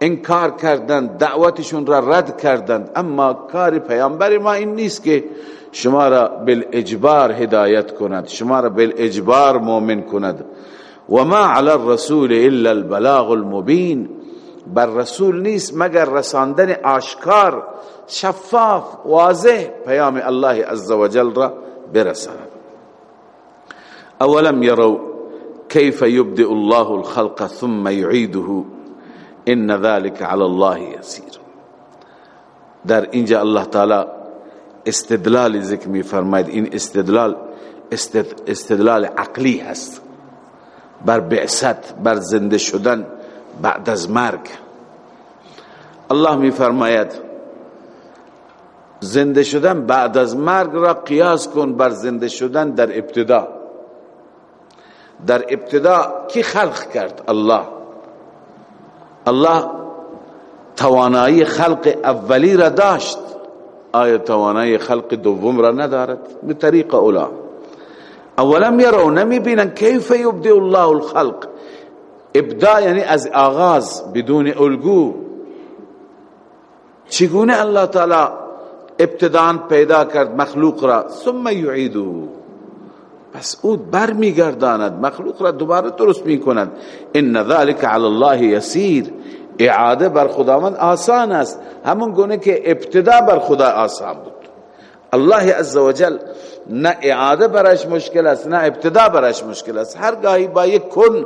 انکار کردند دعوتشون را رد کردند اما کار پیامبر ما این نیست که شما را بالاجبار هدایت کند شما را بالاجبار مؤمن کند. و ما علی الرسول الا البلاغ المبین. بر رسول نیست مگر رساندن آشکار شفاف واضح پیام الله عز وجل را برساند. اولم يروا كيف يبدئ الله الخلق ثم يعيده ان ذلك على الله يسير. در اینجا الله تعالی استدلال ذکر می فرماید این استدلال استدلال عقلی هست. بر بعثت بر زنده شدن بعد از مرگ. الله می فرماید زنده شدن بعد از مرگ را قیاس کن بر زنده شدن در ابتدا. در ابتدا کی خلق کرد؟ الله. الله توانایی خلق اولی را داشت. آیا توانایی خلق دوم را ندارد؟ به طریق اولا. اولم یرو نمی بینن کیف یبدی الله الخلق. ابدا یعنی از آغاز بدون الگو. چگونه الله تعالی ابتدان پیدا کرد مخلوق را؟ ثم یعیدو پس او بر میگرداند مخلوق را دوباره درست می‌کند. ان ذلك علی الله یسیر. اعاده بر خداوند آسان است. همون گونه که ابتدا بر خدا آسان بود. الله عزوجل نه اعاده برش مشکل است نه ابتدا برش مشکل است. هر گاهی با یک کن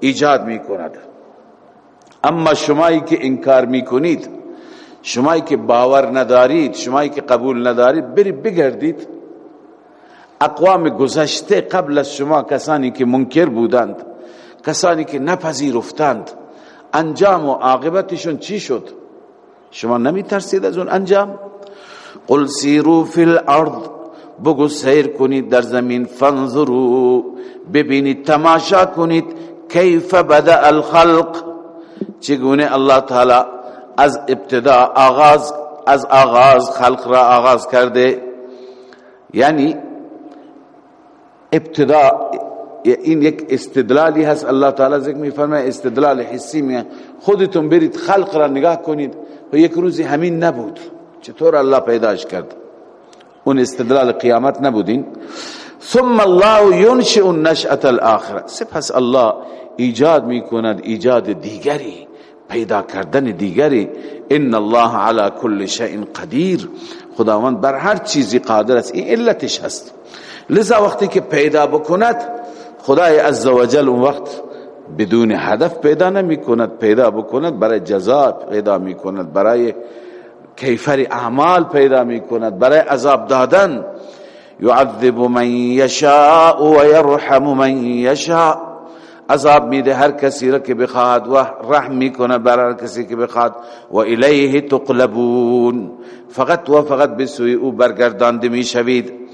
ایجاد می کند اما شمایی که انکار می کنید شمایی که باور ندارید شمایی که قبول ندارید بری بگردید. اقوام گذشته قبل از شما کسانی که منکر بودند کسانی که نپذیرفتند انجام و عاقبتشون چی شد؟ شما نمی ترسید از اون انجام؟ قل سیرو فی الارض بگو سیر کنید در زمین فانظرو ببینید تماشا کنید کیف بدا الخلق؟ چگونه الله تعالی از ابتدا آغاز از آغاز خلق را آغاز کرده؟ یعنی ابتدا این یک استدلالی هست الله تعالی ذکر میفرماید استدلال حسی می خودتون برید خلق را نگاه کنید و یک روزی همین نبود. چطور الله پیداش کرد؟ اون استدلال قیامت نبودین. ثم الله ينشئ النشأة الاخره سپس الله ایجاد می‌کند ایجاد دیگری پیدا کردن دیگری. ان الله على كل شيء قدیر. خداوند بر هر چیزی قادر است. این علتش هست. لذا وقتی که پیدا بکند خدای عزوجل اون وقت بدون هدف پیدا نمی کند پیدا بکند برای جزا پیدا می کند برای کیفر اعمال پیدا می کند برای عذاب دادن. يعذب من يشاء ويرحم من يشاء عذاب میده هر کسی را که بخواد و رحم می‌کنه بر هر کسی که بخواد. و الیه تقلبون. فقط و فقط به سوی او برگردانده می‌شوید.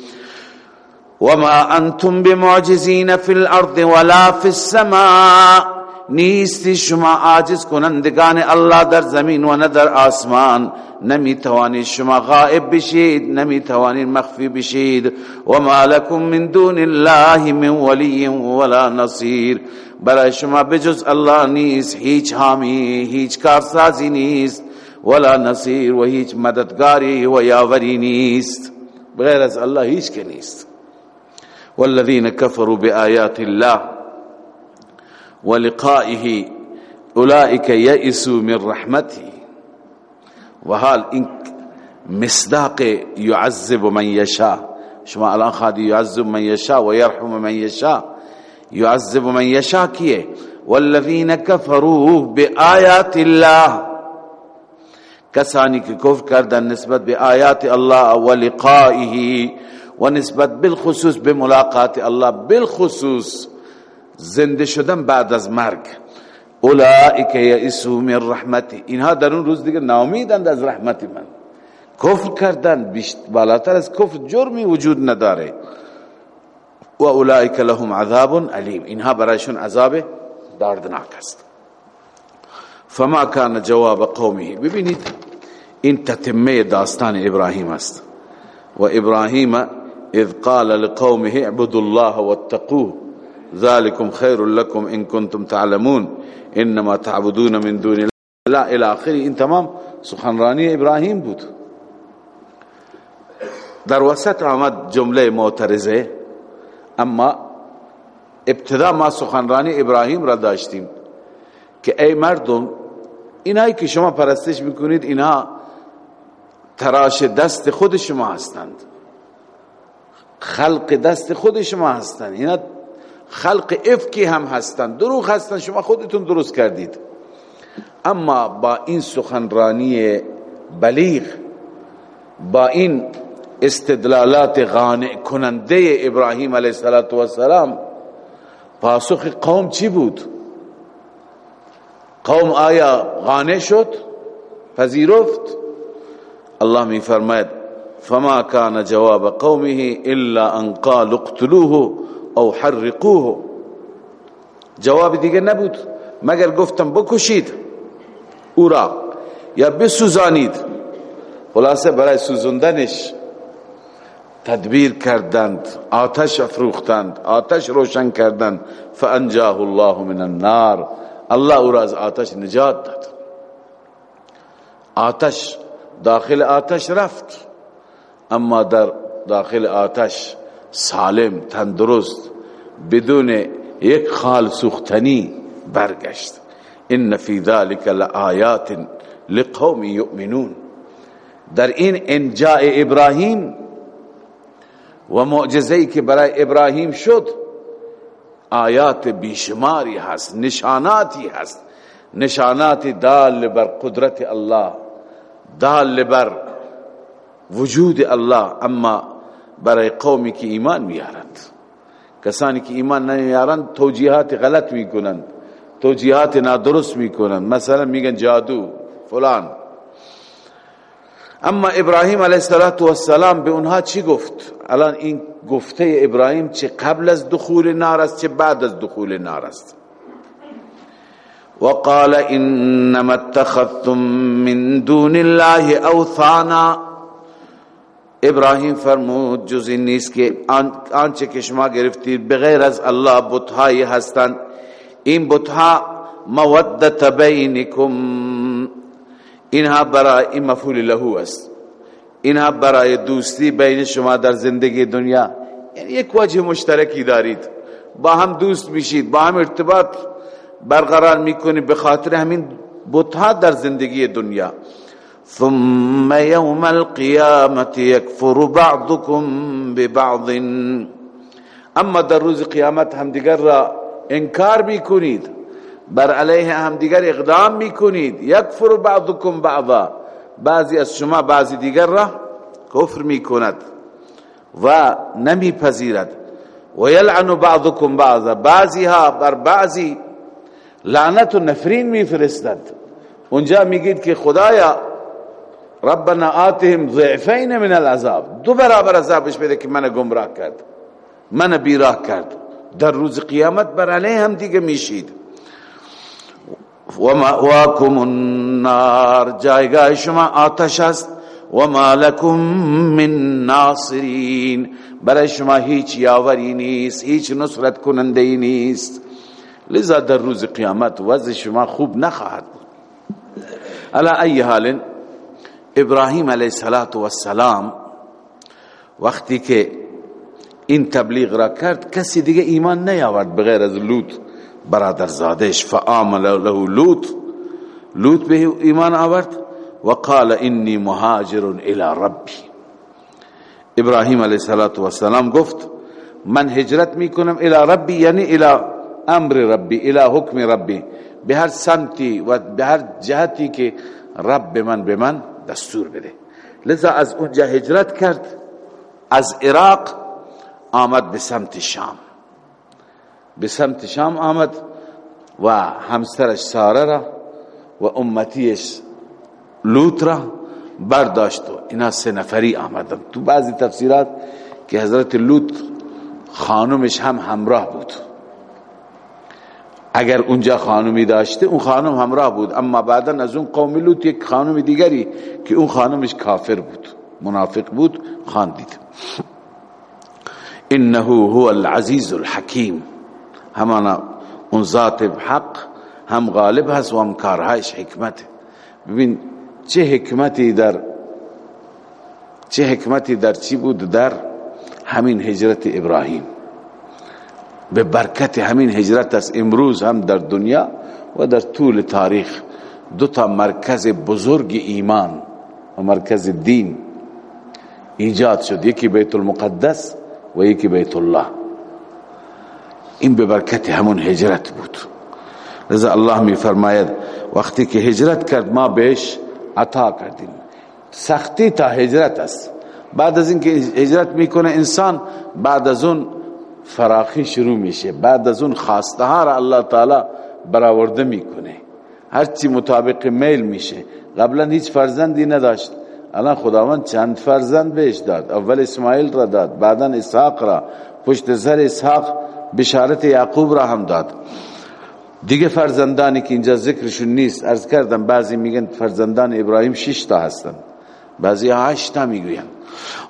و ما انتم بمعجزین فی الارض ولا فی السماء. نیستی شما عاجز کنندگان الله در زمین و نه در آسمان. نمی توانید شما غائب بشید نمی توانید مخفی بشید. و ما لكم من دون الله من ولی ولا نصیر. برای شما بجز الله نیست هیچ حامی هیچ کارسازی نیست. ولا نصیر و هیچ مددگاری و یاوری نیست. بغیر از الله هیچ که نیست. والذین كفروا بآیات الله ولقائه أولئك يئسوا من رحمته. وحال این مصداق يعذب من يشاء؟ شما الآن خادی يعذب من يشاء ويرحم من يشاء. يعذب من يشاء کیه والذين كفروا بآيات الله. کسانی که کفر کردن نسبت به آیات الله و لقائه و نسبت بالخصوص به ملاقات الله بالخصوص زنده شدن بعد از مرگ. اولئک یئسوا من رحمتی. اینها در اون روز دیگه ناامیدند از رحمت من. کفر کردن بالاتر از کفر جرمی وجود نداره. و اولئک لهم عذاب علیم. اینها برایشون عذاب دردناک است. فما کان جواب قومه. ببینید این تتمه داستان ابراهیم است. و ابراهیم اذ قال لقومه اعبدوا الله واتقوه. ذلكم خير لكم ان كنتم تعلمون. انما تعبدون من دون الله. الى اخر این تمام. سخنرانی ابراهیم بود. در وسط آمد جمله معترضه اما ابتدا ما سخنرانی ابراهیم را داشتیم. که ای مردم اینایی که شما پرستش می‌کنید اینها تراش دست خود شما هستند. خلق دست خود شما هستند اینا خلق افکی هم هستند دروغ هستند شما خودتون درست کردید. اما با این سخنرانی بلیغ با این استدلالات غانع کننده ابراهیم علیه السلام پاسخ قوم چی بود؟ قوم آیا غانع شد؟ پذیرفت؟ الله می فرماید فما كان جواب قومه الا ان قال اقتلوه او حرقوه. جواب دیگه نبود. مگر گفتم بکشید. او را. یا بسوزانید. خلاصه برای سوزندنش تدبیر کردند آتش افروختند آتش روشن کردند. فانجاه الله من النار. الله او را از آتش نجات داد. آتش داخل آتش رفت. اما در داخل آتش سالم تندرست بدون یک خال سوختنی برگشت. ان فی ذلك لآیات لقوم یؤمنون. در این انجاء ابراهیم و معجزه‌ای که برای ابراهیم شد آیات بیشماری هست نشاناتی هست. نشانات دال بر قدرت الله دال بر وجود الله اما برای قومی که ایمان میارند. کسانی که ایمان نمیارند توجیهات غلط می‌کنند توجیهات نادرست می‌کنند. مثلا میگن جادو فلان. اما ابراهیم علیه السلام به اونها چی گفت؟ الان این گفته ابراهیم چه قبل از دخول نار است چه بعد از دخول نار است. وقال انما اتخذتم من دون الله اوثانا. ابراهیم فرمود جز این نیست که آنچه که شما گرفتید بغیر از الله بتهایی هستند. این بتها مودت بینکم. اینها برای مفعول له است. اینها برای دوستی بین شما در زندگی دنیا. یعنی یک وجه مشترکی دارید. با هم دوست میشید با هم ارتباط برقرار می‌کنید به خاطر همین بتها در زندگی دنیا. ثم يوم القيامة يكفر بعضكم ببعض. أما در روز قیامت همدیگر را انکار میکنید بر علیه همدیگر اقدام میکنید. یکفر بعضکم بعضا. بعضی از شما بعضی دیگر را کفر میکند و نمیپذیرد. و یلعن بعضکم بعضا. بعضی ها بر بعضی لعنت و نفرین میفرستد. اونجا میگید که خدایا ربنا آتهم ضعفین من العذاب. دو برابر عذابش بده که من گمراه کرد. من بیراه کرد. در روز قیامت بر علیه هم دیگه میشید. و مأواکم النار. جایگاه شما آتش است. و ما لکم من ناصرین. برای شما هیچ یاوری نیست هیچ نصرت کننده نیست. لذا در روز قیامت وضع شما خوب نخواهد بود. علا ای ابراهیم علیه السلام وقتی که این تبلیغ را کرد کسی دیگه ایمان نیاورد بغیر از لوط. برادر زادش فآمن له لوط. لوط به ایمان آورد و قال انی مهاجر الى ربی. ابراهیم علیه السلام گفت من هجرت می‌کنم الى ربی یعنی الى امر ربی الى حکم ربی. به هر سمتی و به هر جهتی که رب من به من دستور بده. لذا از اونجا هجرت کرد از عراق آمد به سمت شام. به سمت شام آمد و همسرش ساره را و امتیش لوط را برداشت و اینا سه نفری آمدن. تو بعضی تفسیرات که حضرت لوط خانمش هم همراه بود. اگر اونجا خانمی داشته اون خانم همراه بود. اما بعدا از اون قوم لوط یک خانم دیگری که اون خانمش کافر بود منافق بود خاندید انه هو العزیز الحکیم. همانا اون ذات حق هم غالب هست و هم کارهایش حکمت. ببین چه حکمتی در چه حکمتی در چی بود؟ در همین هجرت ابراهیم. به برکت همین هجرت است. امروز هم در دنیا و در طول تاریخ دو تا مرکز بزرگ ایمان و مرکز دین ایجاد شد. یکی بیت المقدس و یکی بیت الله. این به برکت همون هجرت بود. لذا الله می فرماید وقتی که هجرت کرد ما بهش عطا کردیم. سختی تا هجرت است. بعد از اینکه هجرت می‌کنه انسان بعد از اون فراخی شروع میشه. بعد از اون خواسته ها را الله تعالی برآورده می‌کنه. هرچی مطابق میل میشه. قبلا هیچ فرزندی نداشت. الان خداوند چند فرزند بهش داد. اول اسماعیل را داد بعدا اسحاق را. پشت سر اسحاق بشارت یعقوب را هم داد. دیگه فرزندانی که اینجا ذکرشون نیست ارز کردم بعضی میگن فرزندان ابراهیم شش تا هستن. بعضی هشت تا می‌گوین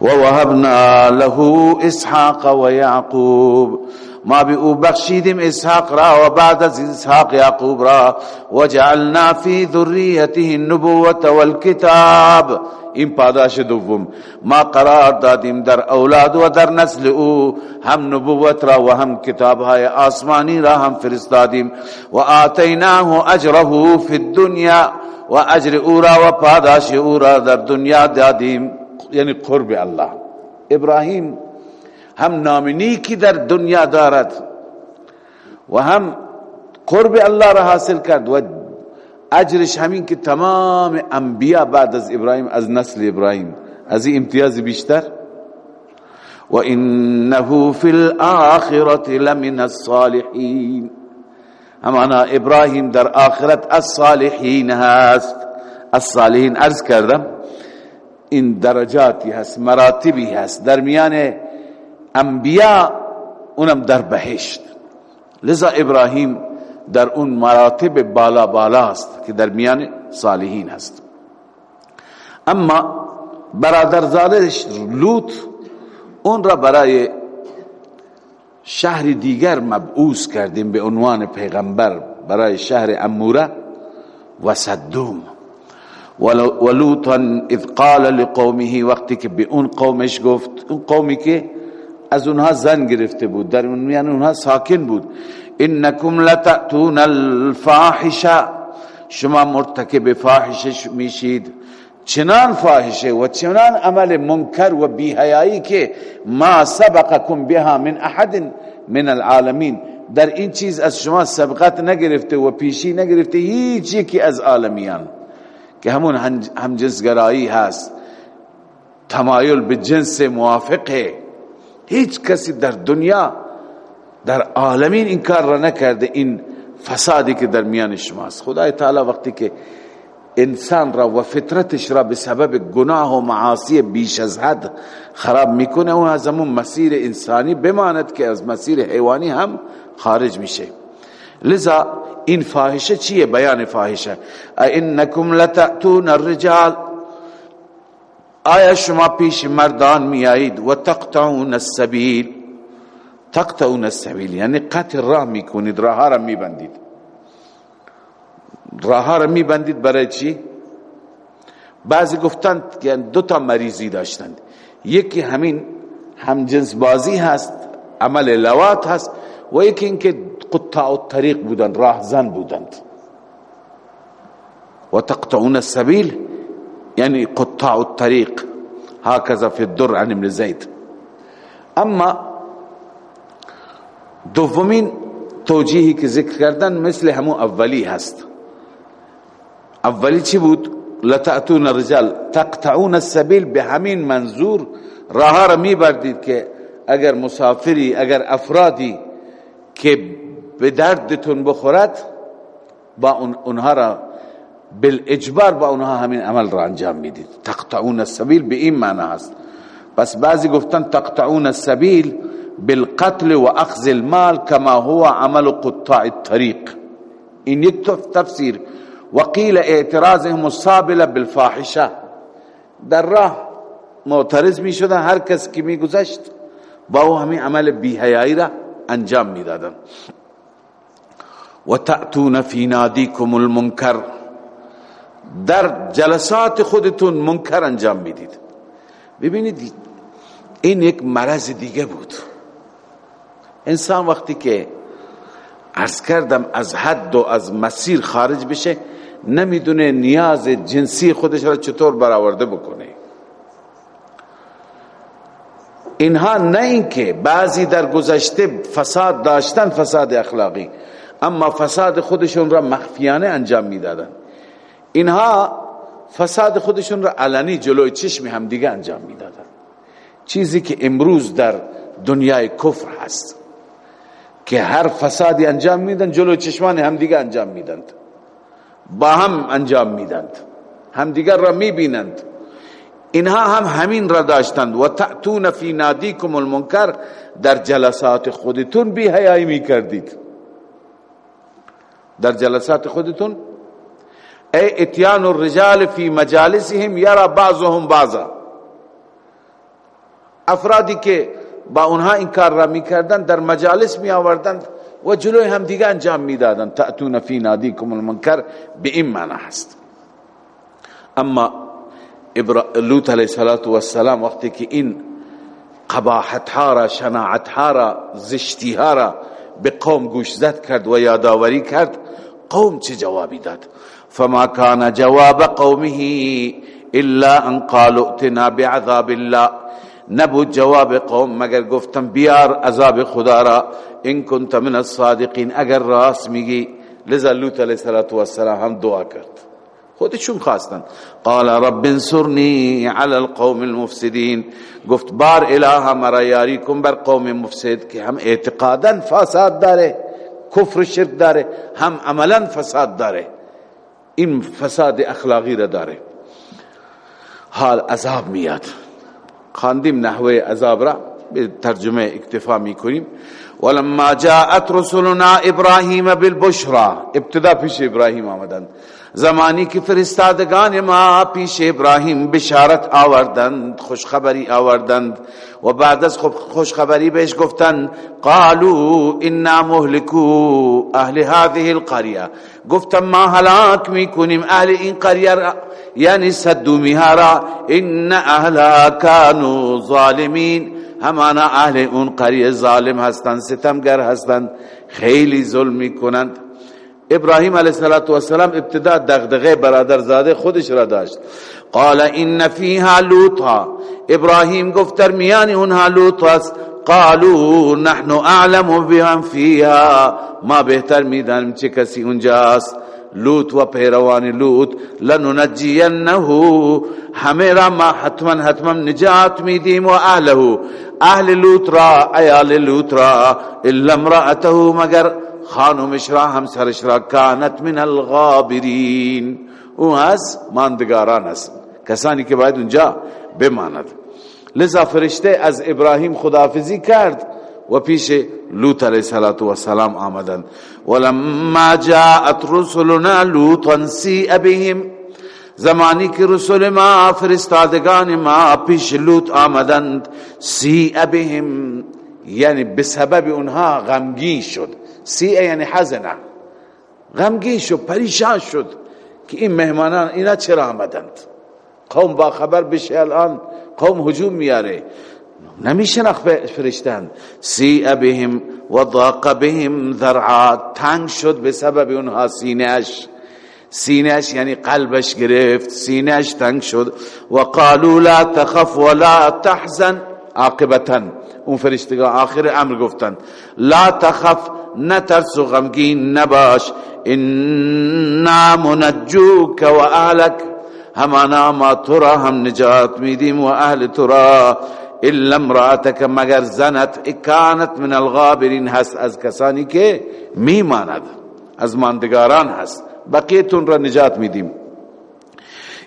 و وهبنا له إسحاق و یعقوب ما به أو بخشیدیم إسحاق را و بعد از إسحاق یعقوب را. و جعلنا فی ذریته النبوة والکتاب این پاداش دوم. ما قرار دادیم در أولاد و در نسل أو. هم نبوت را و هم کتاب های آسمانی را هم فرستادیم. و آتیناه اجره فی الدنیا. و اجر أو را و پاداش أو را در دنیا دادیم. یعنی قرب الله. ابراهیم هم نامنیکی در دنیا دارد و هم قرب الله را حاصل کرد و اجرش همین که تمام انبیاء بعد از ابراهیم از نسل ابراهیم از این امتیاز بیشتر. و انه فی الاخره لمن الصالحین. همانا ابراهیم در آخرت الصالحین هست. الصالحین ارز کردم. این درجاتی هست مراتبی هست. در میان انبیاء اونم در بهشت. لذا ابراهیم در اون مراتب بالا بالا است که در میان صالحین هست. اما برادرزادش لوط اون را برای شهر دیگر مبعوث کردیم به عنوان پیغمبر برای شهر اموره و صدوم. ولوطا إذ قال لقومه وقتی که به اون قومش گفت اون قومی که از اونها زن گرفته بود در میان اونها ساکن بود. انکم لتأتون الفاحشة. شما مرتکب فاحشه میشید. چنان فاحشه و چنان عمل منکر و بیهیایی که ما سبقکم بها من احد من العالمین. در این چیز از شما سبقت نگرفته و پیشی نگرفته هیچ یکی از عالمیان. که همون همجنسگرایی هست. تمایل به جنس موافقه. هیچ کسی در دنیا در عالمین این کار را نکرده این فسادی که در میان شماست خدای تعالی وقتی که انسان را و فطرتش را به سبب گناه و معاصی بیش از حد خراب می‌کنه و از همون مسیر انسانی بماند که از مسیر حیوانی هم خارج میشه. لذا این فاحشه چیه بیان فاحشه؟ اینکم لتأتون الرجال. آیا شما پیش مردان میایید؟ و تقطعون السبیل. تقطعون السبیل یعنی قطع راه می‌کنید راه را میبندید. راه را میبندید برای چی؟ بعضی گفتند که دو تا مریضی داشتند. یکی همین همجنس بازی هست عمل لوات هست و یکی اینکه قطاع الطریق بودند راهزن بودند و تقطعون السبیل یعنی قطاع الطریق هكذا في الدر عن ابن زید أما دومین توجیهی که ذکر کردن مثل همون اولی هست. اولی چی بود؟ لتأتون الرجال تقطعون السبیل به همین منظور راه را میبردید که اگر مسافری اگر افرادی که به دردتون بخورد با اونها را بالاجبار با اونها همین عمل را انجام می‌دید. تقطعون السبیل به این معنی هست. پس بعضی گفتن تقطعون السبیل بالقتل و اخذ المال كما هو عمل قطاع الطريق این یک تفسیر. وقیل اعتراضهم الصابله بالفاحشه. در راه معترض می شدن هر کس که می گذشت با او همین عمل بیهیایی را انجام می دادن و تأتون فی نادیکم المنکر در جلسات خودتون منکر انجام می‌دید. ببینید این یک مرض دیگه بود. انسان وقتی که عرض کردم از حد و از مسیر خارج بشه نمی‌دونه نیاز جنسی خودش را چطور برآورده بکنه. اینها نه اینکه بعضی در گذشته فساد داشتن فساد اخلاقی. اما فساد خودشون را مخفیانه انجام می‌دادن. اینها فساد خودشون را علنی جلوی چشم هم دیگه انجام می‌دادن. چیزی که امروز در دنیای کفر هست که هر فسادی انجام میدن جلو چشمان همدیگه انجام میدند. با هم انجام میدند. همدیگر را می‌بینند. اینها هم همین را داشتند. و تأتون فی نادیکم المنکر. در جلسات خودتون بی حیایی می‌کردید. در جلسات خودتون ای اتیان الرجال فی مجالسهم یرا بعضهم بعضا. افرادی که با اونها این کار را می‌کردن در مجالس می آوردن و جلوی هم دیگه انجام می‌دادن تأتون فی نادیکم المنکر به این معنی هست. اما لوط علیه السلام وقتی که این قباحت ها را شناعت ها را زشتی ها را به قوم گوش کرد و یادآوری کرد. قوم چه جوابی داد؟ فما کان جواب قومه الا ان قالوا ائتنا بعذاب الله. نبود جواب قوم مگر گفتم بیار عذاب خدا را. ان کنت من الصادقین. اگر راست میگی لذا لوط علیہ السلام هم دعا کرد. خودشون خواستن. قال رب انصرنی علی القوم المفسدین. گفت بار اله مرا یاری کن بر قوم مفسد که هم اعتقادا فساد داره کفر شرک داره هم عملا فساد داره. این فساد اخلاقی را داره. حال عذاب میاد. خاندیم نحوه عذاب را به ترجمه اکتفا می‌کنیم. ولما جاءت رسولنا ابراهیم بالبشرا ابتدا پیش ابراهیم آمدند. زمانی که فرستادگان ما پیش ابراهیم بشارت آوردند خوشخبری آوردند و بعد از خوشخبری بهش گفتند قالوا انا مهلكو اهل هذه القريه گفتم ما هلاک می‌کنیم اهل این قریه یعنی صدو میهارا ان اهلا كانوا ظالمین. همانا اهل اون قریه ظالم هستند ستمگر هستند خیلی ظلم می‌کنند. ابراهیم علیه السلام ابتدا دغدغه برادر زاده خودش را داشت. قال ان فيها لوطا. ابراهیم گفت در میان اونها لوط است. قالوا نحن اعلم بمن فيها ما بهتر می‌دانیم چه کسی اونجاست. لوط و پیروان لوط لننجینه. همه را ما حتما حتما نجات میدیم و اهله. اهل لوط را ایال لوط را الا امرأته مگر خانمش را همسرش را کانت من الغابرین. او از ماندگاران است. کسانی که باید اونجا بماند. لذا فرشته از ابراهیم خدافزی کرد و پیش لوط علیه السلام آمدند. ولما جاءت رسلنا لوطا سیء بهم. زمانی که رسول ما فرستادگان ما پیش لوط آمدند سیء بهم. یعنی بسبب اونها غمگین شد. سیء یعنی حزنه. غمگین شد پریشان شد که این مهمانان اینا چرا آمدند؟ قوم با خبر بشه الان قوم هجوم میاره. نمیشنخ فرشتن سيء بهم وضاق بهم ذرعا. تنگ شد به سبب اونها سینهش سینهش یعنی قلبش گرفت سینهش تنگ شد. وقالوا لا تخف ولا تحزن. عاقبتا اون فرشتگان آخر امر گفتن لا تخف نترس و غمگین نباش. إنا منجوك وأهلك. همانا ما تو را هم نجات میدیم و اهل تو را. الا امراتك مگر زنت. اکانت من الغابرین. هست از کسانی که میماند. از ماندگاران هست. بقیتون را نجات میدیم.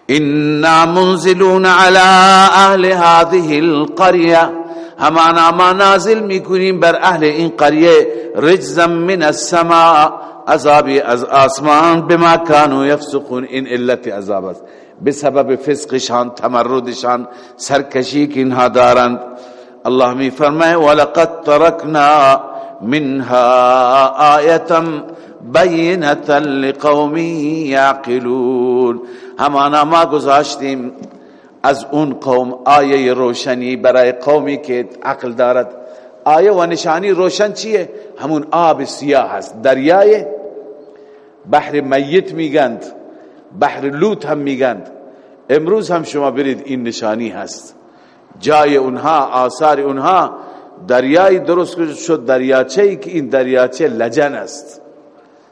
انا منزلون على اهل هذه القريه. همانا ما نازل می‌کنیم بر اهل این قریه. رجزا من السماء عذابی از آسمان. بما كانوا يفسقون این علت عذاب است. بسبب فسقشان تمردشان سرکشی که اینها دارند. الله می فرمائے ولقد ترکنا منها آیتا بینتا لقوم یعقلون همانا ما گذاشتیم از اون قوم آیه روشنی برای قومی که عقل دارد. آیه و نشانی روشن چیه؟ همون آب سیاه هست دریای بحر میت میگند بحر لوت هم میگند. امروز هم شما برید این نشانی هست. جای اونها آثار اونها دریای درست شد. دریاچه ای که این دریاچه لجن است.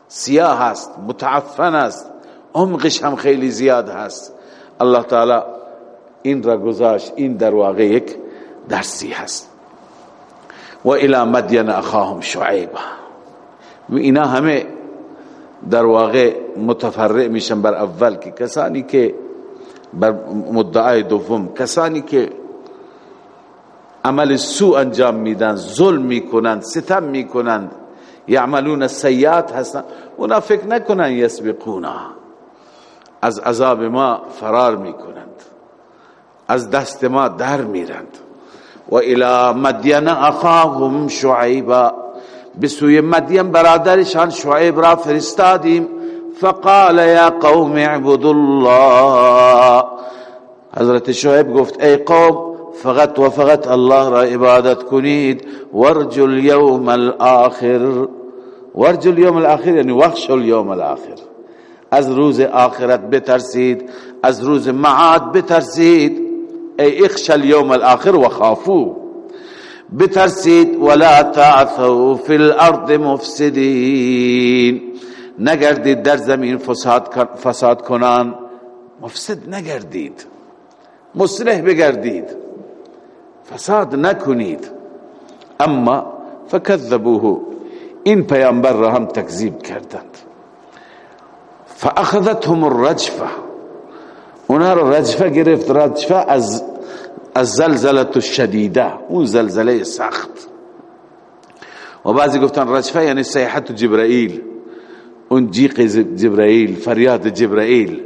سیاه است متعفن است. عمقش هم خیلی زیاد هست. الله تعالی این را گذاشت این در واقع یک درسی هست. و الى مدین اخاهم شعیب اینا همه در واقع متفرع میشن بر اول که کسانی که بر مدعای دوم کسانی که عمل سو انجام میدن ظلم می‌کنند ستم می‌کنند یعملون سیات هستن اونا فکر نکنن یسبقونا. از عذاب ما فرار می‌کنند. از دست ما در میرند. و الى مدین اخاهم شعیبا. بسوی مدین برادرشان شعیب را فرستادیم. فقال یا قوم اعبدوا الله. حضرت شعیب گفت ای قوم فقط و فقط الله را عبادت کنید. ورجو اليوم الاخر. ورجو اليوم الاخر یعنی وخش اليوم الاخر. از روز آخرت بترسید از روز معاد بترسید. ای اخش اليوم الآخر و خافو بترسید ولا تعثوا في الأرض مفسدين. نگردید در زمین فساد, فساد کنان. مفسد نگردید. مصلح بگردید. فساد نکنید. اما فکذبوه. این پیامبر را هم تکذیب کردند. فأخذتهم الرجفة. اونا را رجفه گرفت رجفه از از زلزلة الشدیده اون زلزله سخت. و بعضی گفتن رجفه یعنی صیحت جبرائیل اون جیق جبرائیل فریاد جبرائیل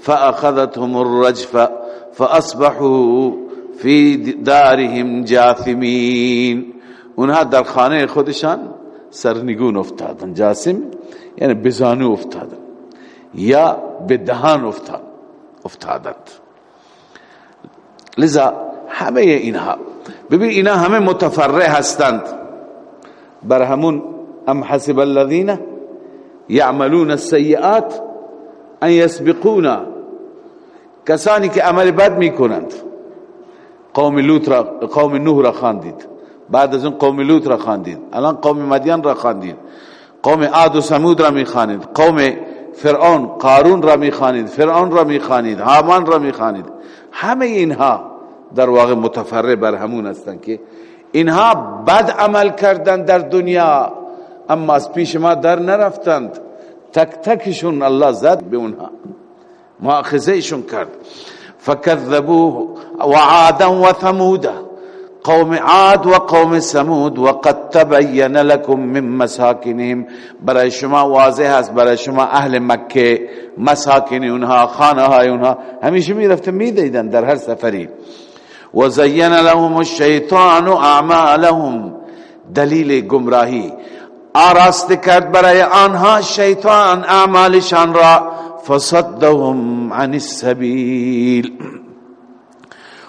فأخذتهم الرجفه فأصبحوا في دارهم جاثمين اونها در خانه خودشان سرنگون افتادن. جاسم یعنی بزانو افتادن یا به دهان افتاد. افتادند. لذا همه اینها ببین اینا همه متفرع هستند. بر همون ام حسب الذین یعملون السیئات ان یسبقونا. کسانی که عمل بد می‌کنند. قوم لوط را قوم نوح را خواندید. بعد از اون قوم لوط را خواندید. الان قوم مدین را خواندید. قوم عاد و ثمود را می‌خوانید. قوم فرعون قارون را می‌خوانید فرعون را می‌خوانید هامان را می‌خوانید. همه اینها در واقع متفرع بر همون هستند که اینها بد عمل کردن در دنیا اما از پیش ما در نرفتند. تک تکشون الله زد به اونها. مؤاخذهشون کرد. فكذبوه وعادا وثمودا قوم عاد و قوم سمود و قد تبین لكم من مساکنهم برای شما واضح است برای شما أهل مکه مساکن اونها خانه های اونها همیشه می رفته می دیدن در هر سفری. و زین لهم الشیطان اعمالهم. دلیل گمراهی. آراست کرد برای آنها شیطان اعمالشان را. فصدهم عن السبیل.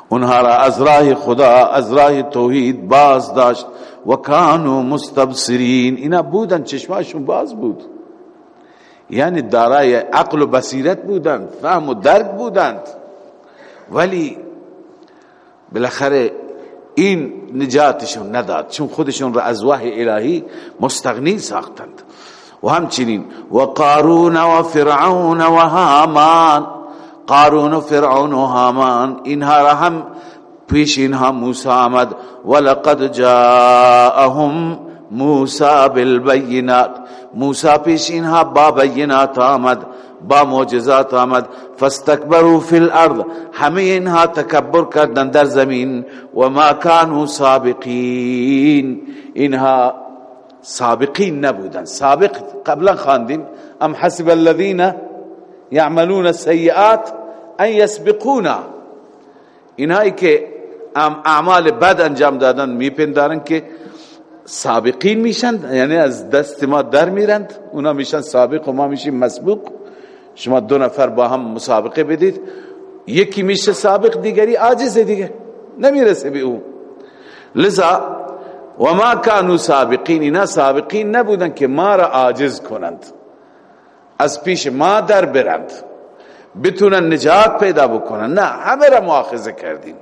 اونها را از راه خدا از راه توحید باز داشت. و کانو مستبصرین اینا بودن چشماشون باز بود. یعنی دارای عقل و بصیرت بودند فهم و درک بودند. ولی بالاخره این نجاتشون نداد چون خودشون را از وحی الهی مستغنی ساختند. و همچنین و قارون و فرعون و هامان قارون و فرعون و هامان اینها را هم پیش اینها موسی آمد ولقد جاءهم موسی بالبینات موسی پیش اینها با بینات آمد با معجزات آمد فاستكبروا فی الأرض همه اینها تکبر کردن در زمین و ما كانوا سابقین اینها سابقین نبودن سابق قبلا خواندیم ام حسب الذين يعملون السيئات ان يسبقونا. اینهایی که اعمال بد انجام دادن میپندارن که سابقین میشن یعنی از دست ما در میرند اونا میشن سابق و ما میشیم مسبوق. شما دو نفر با هم مسابقه بدید. یکی میشه سابق دیگری عاجز دیگه. نمی‌رسه به او. لذا و ما کانو سابقین اینا سابقین نبودن که ما را عاجز کنند. از پیش ما در برند. بتونن نجات پیدا بکنن. نه همه را مؤاخذه کردیم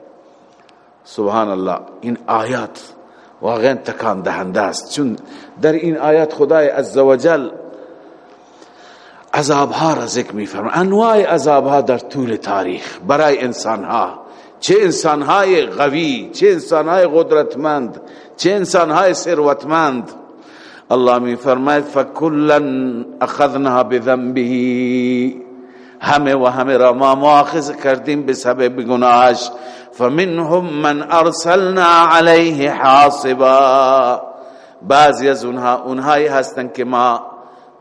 سبحان الله این آیات واقعا تکان دهنده است. چون در این آیات خدای عزوجل عذابها را ذکر میفرما انواع عذابها در طول تاریخ برای انسانها. چه انسانهای قوی چه انسانهای قدرتمند چه انسانهای ثروتمند. الله می فرماید فکلا اخذناها بذنبه. همه و همه را ما مؤاخذ کردیم به سبب گناهش. فمنهم من ارسلنا علیه حاصبا. بعضی از اونها اونهایی هستن که ما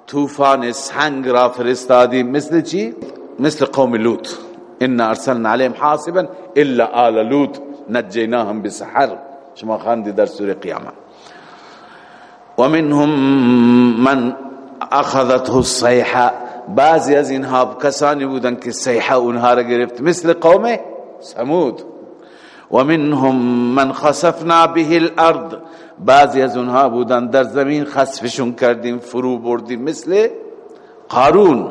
طوفان سنگ را فرستادیم. مثل چی؟ مثل قوم لوط. ان ارسلنا علیهم حاصبا الا آل لوط نجیناهم بسحر. شما خاندی در سوره قیامت. و منهم من اخذته الصیحه بعضی از اینها کسانی بودن که صیحه اونها را گرفت مثل قوم سمود و منهم من خسفنا به الارض بعضی از اونها بودن در زمین خسفشون کردیم فرو بردیم مثل قارون.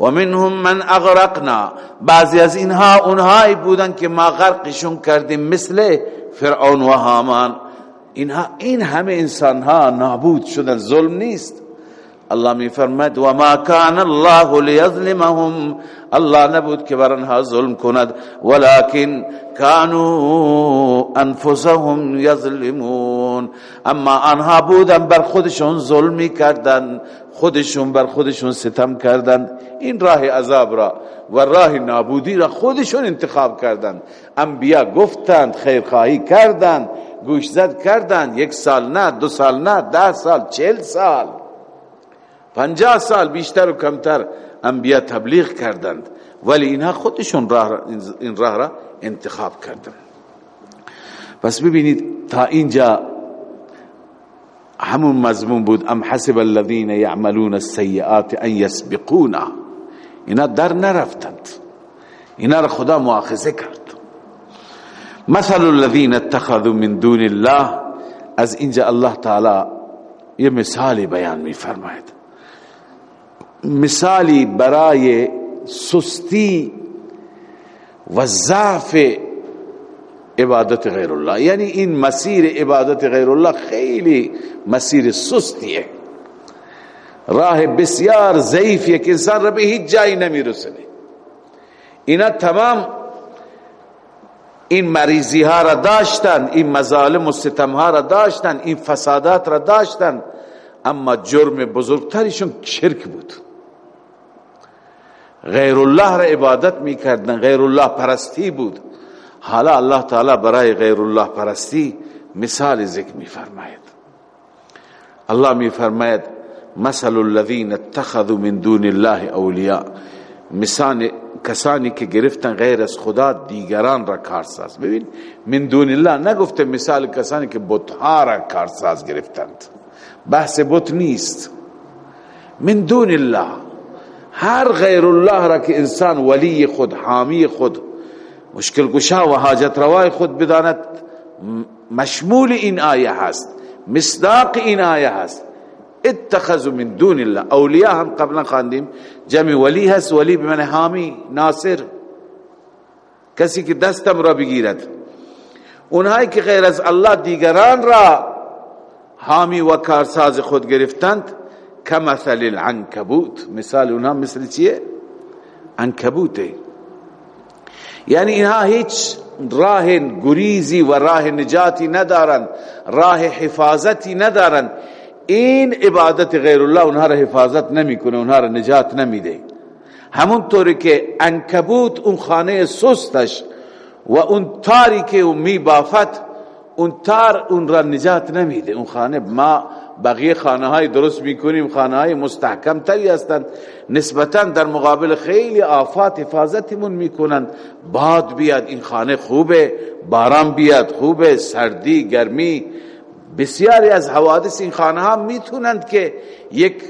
و منهم من اغرقنا بعضی از اینها اونهایی بودن که ما غرقشون کردیم مثل فرعون و هامان. اینها این همه انسانها نابود شدن ظلم نیست. الله می فرمد و ما کان الله لیظلمهم. الله نبود که بر ظلم کند ولكن كانوا انفسهم یظلمون. اما آنها بودن بر خودشون ظلمی کردن خودشون بر خودشون ستم کردن این راه عذاب را و راه نابودی را خودشون انتخاب کردند. انبیا گفتند خیرخواهی کردند. گوشزد کردند یک سال نه دو سال نه ده سال چل سال. پنجاه سال بیشتر و کمتر انبیا تبلیغ کردند. ولی اینها خودشون راه این راه را انتخاب کردند پس ببینید تا اینجا همون مضمون بود ام حسب الذين يعملون السيئات ان يسبقونا اینا در نرفتند. اینا را خدا مؤاخذه کرد. مثل الذين اتخذوا من دون الله. از اینجا الله تعالی یه مثالی بیان می فرماید مثالی برای سستی و ضعف عبادت غیر الله یعنی این مسیر عبادت غیر الله خیلی مسیر سستیه. راه بسیار ضعیفیه که انسان را به هیچ جایی نمیرسونه. اینا تمام این مریضی ها را داشتن این مظالم و ستم ها را داشتن این فسادات را داشتن اما جرم بزرگترشون شرک بود. غیر الله را عبادت می‌کردن غیر الله پرستی بود. حالا الله تعالی برای غیر الله پرستی مثال ذکر میفرماید. الله میفرماید مثل الذين اتخذوا من دون الله اولیاء. مثال کسانی که گرفتن غیر از خدا دیگران را کارساز. ببین من دون الله نگفته مثال کسانی که بتها را کارساز گرفتند. بحث بت نیست. من دون الله هر غیر الله را که انسان ولی خود حامی خود مشکل گشا و حاجت روای خود بداند مشمول این آیه هست. مصداق این آیه هست. اتخذوا من دون الله. اولیاء هم قبلا خواندیم. جمع ولی هست. ولی بمن حامی ناصر. کسی که دستم را بگیرد. اونهایی که غیر از الله دیگران را حامی و کارساز خود گرفتند کمثل العنکبوت. مثال اونها مثل چیه؟ عنکبوته. یعنی اینها هیچ راه گریزی و راه نجاتی ندارند راه حفاظتی ندارند. این عبادت غیر الله اونها را حفاظت نمی‌کنه اونها را نجات نمیده. همونطوری که انکبوت اون خانه سستش و اون تاری که اون میبافت اون تار اون را نجات نمیده. اون خانه ما بقیه خانه های درست می‌کنیم خانه های مستحکم تری هستند. نسبتا در مقابل خیلی آفات حفاظتمون می‌کنند. باد بیاد این خانه خوبه باران بیاد خوبه سردی گرمی. بسیاری از حوادث این خانه ها می‌تونند که یک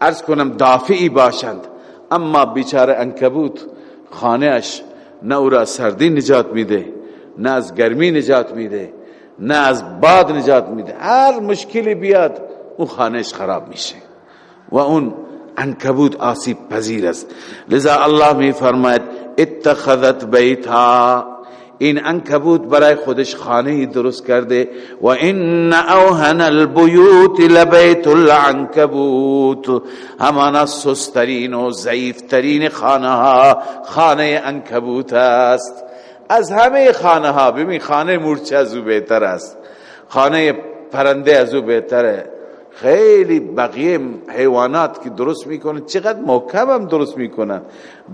ارز کنم دافعی باشند. اما بیچاره انکبوت خانه اش نه او را سردی نجات میده نه از گرمی نجات میده نه از باد نجات میده. هر مشکلی بیاد اون خانهش خراب میشه. و اون انکبوت آسیب پذیر است. لذا الله می فرماید اتخذت بیتها این انکبوت برای خودش خانه درست کرده. و ان اوهن البیوت لبیت العنکبوت. همانا سسترین و ضعیفترین خانه ها خانه انکبوت است. از همه خانه ها ببین خانه مورچه از او بهتر است. خانه پرنده از او بهتره. خیلی بقیه حیوانات که درست می‌کنن چقدر محکم هم درست می‌کنن.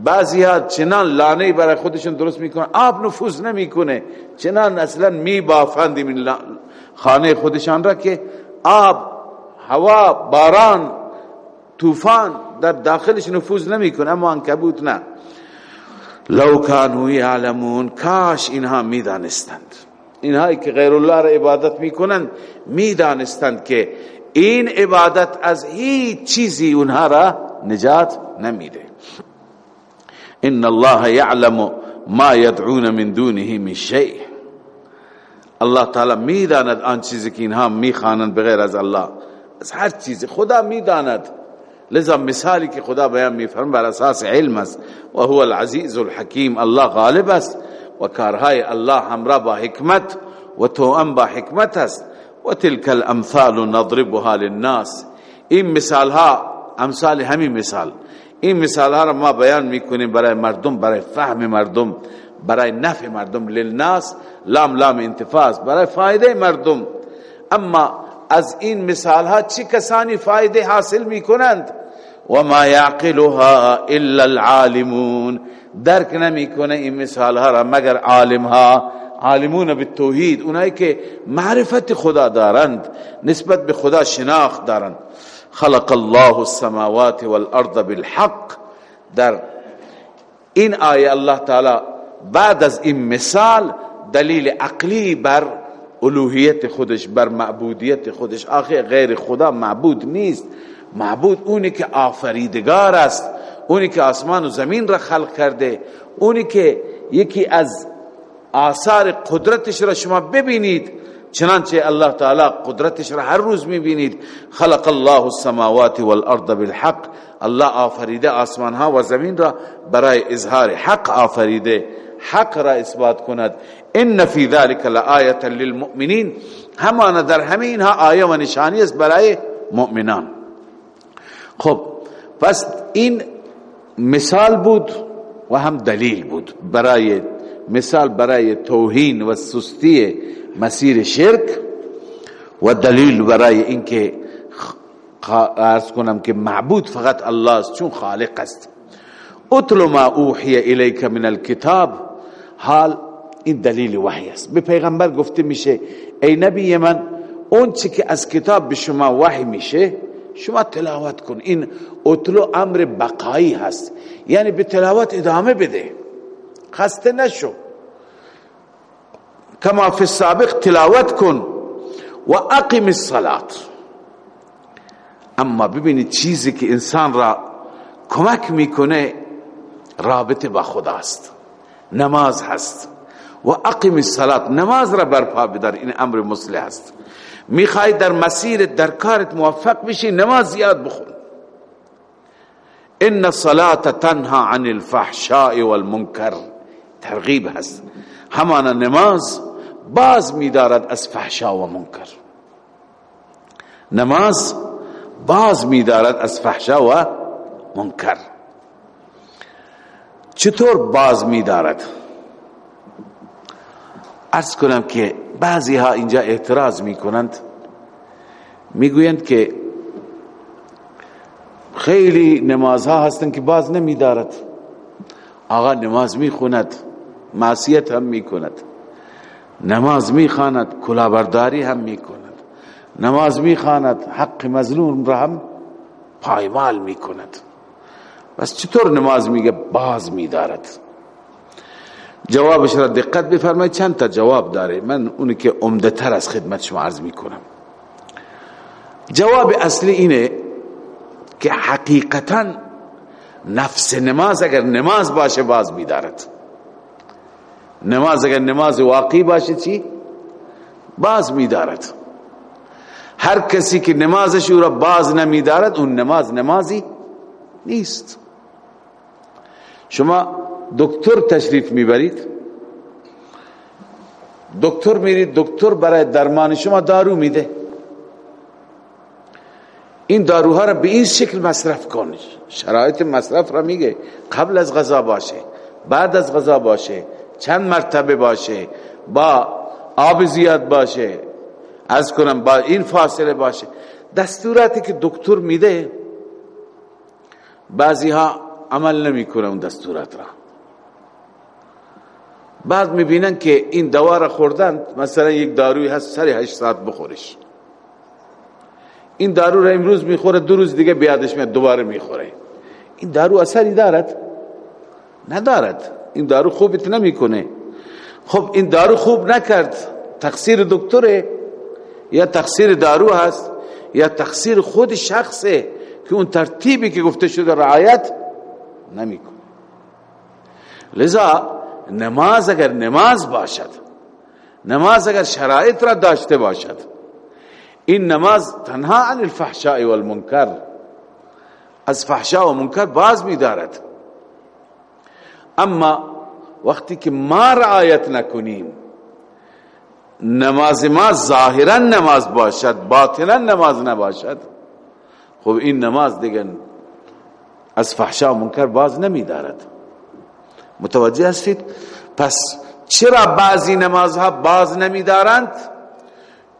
بعضی ها چنان لانه برای خودشون درست می‌کنن آب نفوذ نمی‌کنه. چنان اصلا میبافند این خانه خودشان را که آب هوا باران طوفان در داخلش نفوذ نمی‌کنه اما انکبوت نه. لو کانو یعلمون کاش اینها می‌دانستند. اینهایی که غیر الله را عبادت می‌کنند می‌دانستند که این عبادت از هیچ چیزی اونها را نجات نمیده. ان الله یعلم ما يدعون من دونه من شيء الله تعالی می‌داند آن چیزی که اینها می‌خوانند بغیر از الله. از هر چیزی خدا می‌داند. لذا مثالی که خدا بیان میفرم بر اساس علم است. و هو العزیز الحکیم. الله غالب است. و کارهای الله همراه با حکمت و توأم با حکمت است. و تلك الأمثال نضربها للناس. این مثال ها أمثال همین مثال. این مثال ها را ما بیان میکنیم برای مردم برای فهم مردم برای نفع مردم للناس. لام لام انتفاس برای فایده مردم. أما از این مثال ها چه کسانی فایده حاصل میکنند و ما یعقلها إلا العالمون. درک نمیکنه این مثال ها را مگر عالم ها عالمون به توحید اونایی که معرفت خدا دارند نسبت به خدا شناخت دارند. خلق الله السماوات والارض بالحق. در این آیه الله تعالی بعد از این مثال دلیل عقلی بر الوهیت خودش بر معبودیت خودش. آخه غیر خدا معبود نیست. معبود اونی که آفریدگار است اونی که آسمان و زمین را خلق کرده اونی که یکی از آثار قدرتش را شما ببینید. چنانچه الله تعالی قدرتش را هر روز می‌بینید. خلق الله السماوات والارض بالحق. الله آفریده آسمان ها و زمین را برای اظهار حق آفریده. حق را اثبات کند. ان فی ذلک لآیه للمؤمنین. همان در همه اینها آیه و نشانی است برای مؤمنان. خب پس این مثال بود و هم دلیل بود برای مثال برای توهین و سستی مسیر شرک و دلیل برای اینکه ارز کنم که معبود فقط الله است چون خالق است. اتل ما اوحی الیک من الكتاب حال این دلیل وحی است. به پیغمبر گفته میشه ای نبی من اون چی که از کتاب به شما وحی میشه شما تلاوت کن. این اتلو امر بقایی هست. یعنی به تلاوت ادامه بده. خسته نشو. کما فی السابق تلاوت کن و اقیم الصلات أما ببینید چیزی که انسان را کمک میکنه رابطه با خداست نماز هست. و اقیم الصلات نماز را برپا بدار این أمر مصلح است. میخوای در مسیر در کارت موفق بشی نماز زیاد بخون. إن الصلاة تنها عن الفحشاء والمنکر ترغیب هست. همان نماز باز میدارد از فحشا و منکر. نماز باز میدارد از فحشا و منکر. چطور باز میدارد؟ ارز کنم که بعضی ها اینجا اعتراض می‌کنند. می‌گویند که خیلی نمازها هستند که باز نمیدارد. آقا نماز می‌خوند معصیت هم می‌کند. نماز می‌خواند کلاهبرداری هم می‌کند. نماز می‌خواند حق مظلوم را هم پایمال می‌کند. بس چطور نماز میگه؟ باز میدارد. جوابش را دقت بفرمایید. چند تا جواب داره. من اونی که عمده تر از خدمت شما عرض می‌کنم. جواب اصلی اینه که حقیقتا نفس نماز اگر نماز باشه باز میدارد. نماز اگر نماز واقعی باشه چی؟ باز میدارد. هر کسی که نمازش او را باز نمیدارد اون نماز نمازی نیست. شما دکتر تشریف می‌برید. دکتر میرید دکتر برای درمان شما دارو میده. این داروها را به این شکل مصرف کن شرایط مصرف را میگه. قبل از غذا باشه بعد از غذا باشه. چند مرتبه باشه با آب زیاد باشه از کنم با این فاصله باشه. دستوراتی که دکتر میده بعضی ها عمل نمی اون دستورات را. بعد می‌بینن که این دوا را خوردن مثلا یک داروی هست سر هشت ساعت بخورش. این دارو را امروز می‌خوره دو روز دیگه بیادش میاد دوباره می‌خوره. این دارو اثری دارد؟ ندارد. این دارو خوبت نمی‌کنه. خب این دارو خوب نکرد. تقصیر دکتره. یا تقصیر دارو هست یا تقصیر خود شخصه که اون ترتیبی که گفته شده رعایت نمی‌کنه. لذا نماز اگر نماز باشد نماز اگر شرایط را داشته باشد این نماز تنها عن الفحشاء والمنکر از فحشا و منکر باز میدارد. اما وقتی که ما رعایت نکنیم نماز ما ظاهرا نماز باشد باطنا نماز نباشد خب این نماز دیگه از فحشا و منکر باز نمیدارد. متوجه هستید؟ پس چرا بعضی نمازها باز نمیدارند؟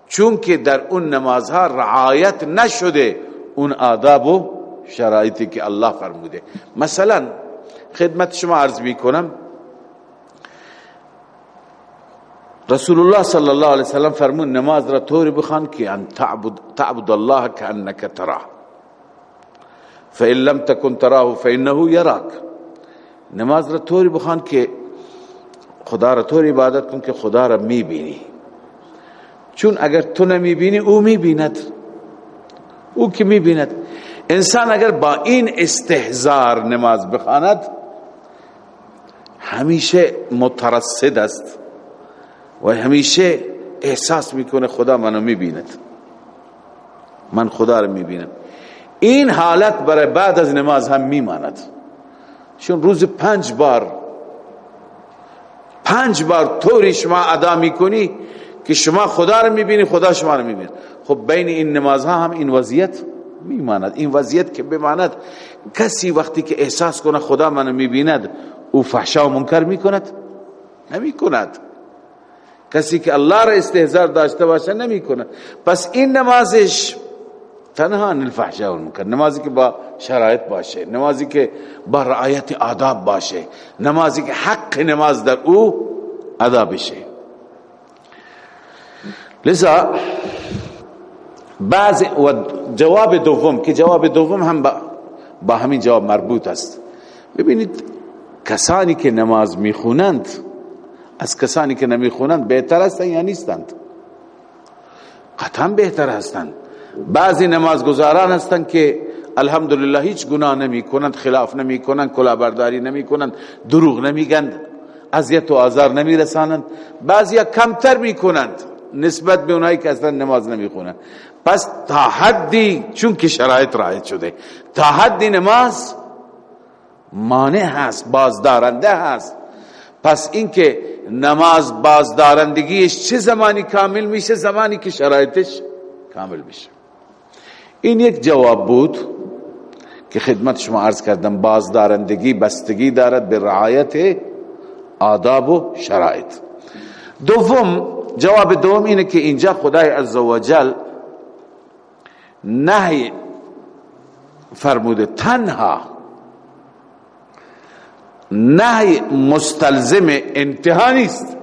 چون که در اون نمازها رعایت نشده اون آداب و شرایطی که الله فرموده. مثلا خدمت شما عرض می کنم رسول الله صلی الله علیه وسلم فرمون نماز را طوری بخوان که ان تعبد, تعبد الله كانك تراه. فان لم تكن تراه فانه يراك نماز را طوری بخوان که خدا را طوری عبادت کن که خدا را می‌بینی. چون اگر تو نمی‌بینی او می‌بیند. او که می‌بیند. انسان اگر با این استهزار نماز بخواند همیشه مترصد است و همیشه احساس می‌کنه خدا منو می‌بیند. من خدا رو می‌بینم. این حالت برای بعد از نماز هم میماند. چون روز پنج بار پنج بار طوری شما ادا می‌کنی که شما خدا رو می‌بینی خدا شما رو می‌بینی. خب بین این نمازها هم این وضعیت میماند. این وضعیت که بماند کسی وقتی که احساس کنه خدا منو می‌بیند او فحشا و منکر می‌کند؟ نمی‌کند. کسی که الله را استهزار داشته باشه نمی‌کنه پس این نمازش تنها عن الفحشاء والمنکر. نمازی که با شرایط باشه نمازی که با رعایت آداب باشه نمازی که حق نماز در او ادا بشه. لذا بعض و جواب دوم که جواب دوم هم با, با همین جواب مربوط است. ببینید کسانی که نماز می‌خونند از کسانی که نمی‌خونند بهتر هستند یا نیستند؟ قطعا بهتر هستند بعضی نمازگزاران هستند که الحمدلله هیچ گناه نمی کنند خلاف نمی کنند کلاهبرداری نمی کنند دروغ نمیگند اذیت و آزار نمی رسانند بعضی کمتر می کنند نسبت به اونایی که اصلا نماز نمی خونند پس تا حدی چون که شرایط رایت شده تا حدی نماز مانع هست بازدارنده هست. پس اینکه نماز بازدارندگیش چه زمانی کامل میشه؟ زمانی که شرایطش کامل میشه. این یک جواب بود که خدمت شما عرض کردم بازدارندگی بستگی دارد به رعایت آداب و شرایط. دوم جواب دوم اینه که اینجا خدای عزوجل نهی فرموده تنها نهی مستلزم انتها نیست.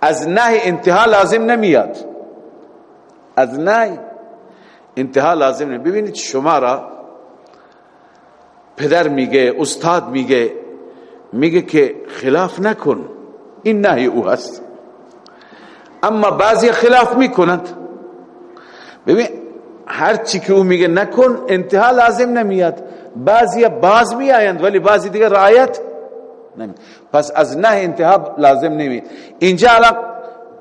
از نهی انتها لازم نمیاد. از نهی انتها لازم نمیاد. ببینید شما را پدر میگه استاد میگه میگه که خلاف نکن. این نهی او هست. اما بعضی خلاف می‌کنند. ببین هر چی که او میگه نکن انتها لازم نمیاد. بعضی باز می آیند ولی بعضی دیگه رعایت نمی. پس از نه انتها لازم نمی. اینجا الان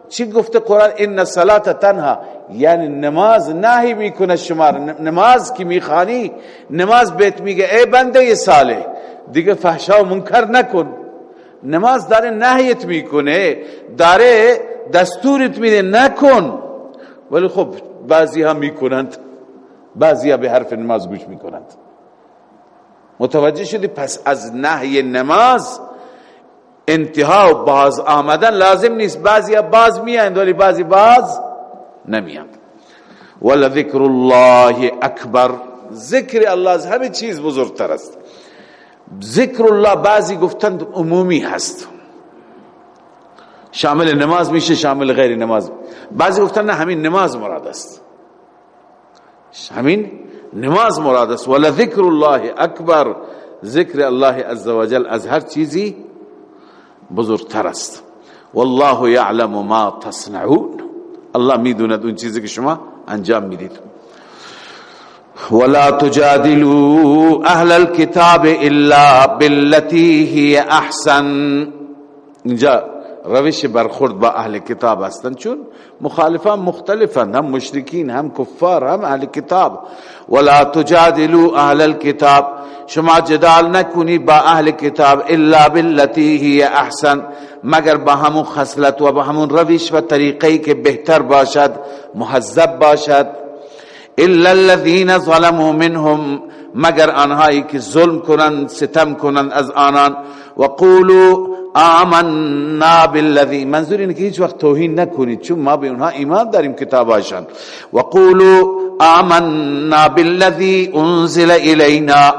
چی گفته قرآن؟ این صلات تنها. یعنی نماز نهی می‌کنه شما. نماز کی می‌خوانی نماز بیت میگه ای بنده صالح. دیگه فحشا و منکر نکن. نماز داره نهیت می‌کنه داره دستورت میده نکن. ولی خب بعضی ها می‌کنند بعضی ها به حرف نماز گوش می‌کنند متوجه شدی؟ پس از نهی نماز انتها و باز آمدن لازم نیست. بعضی باز میاند ولی بعضی باز نمیاند ولا ذکر الله اکبر. ذکر الله از همه چیز بزرگتر است. ذکر الله بعضی گفتند عمومی هست. شامل نماز میشه شامل غیر نماز. بعضی گفتند نه همین نماز مراد است. همین نماز مراد است. ولا ذکر الله اکبر. ذکر الله عزوجل از هر چیزی بزرگتر است. والله یعلم ما تصنعون. الله میدوند اون چیزی که شما انجام میدید. ولا تجادلوا أهل الكتاب الا بالتي هي احسن. اینجا روش برخورد با اهل کتاب هستند چون مخالفان مختلفند هم مشرکین هم کفار هم اهل کتاب. ولا تجادلوا اهل الكتاب. شما جدال نکنی با اهل کتاب الا بالتي هي احسن. مگر با همون خصلت و با همون روش و طریقی که بهتر باشد محذب باشد. الا الذين ظلموا منهم. مگر آنهایی که ظلم کنند ستم کنند از آنان. و قولوا آمنا بالذی منظور اینه که هیچ وقت توهین نکنید چون ما به اونها ایمان داریم کتاباشان. و قولوا آمنا بالذی انزل الینا.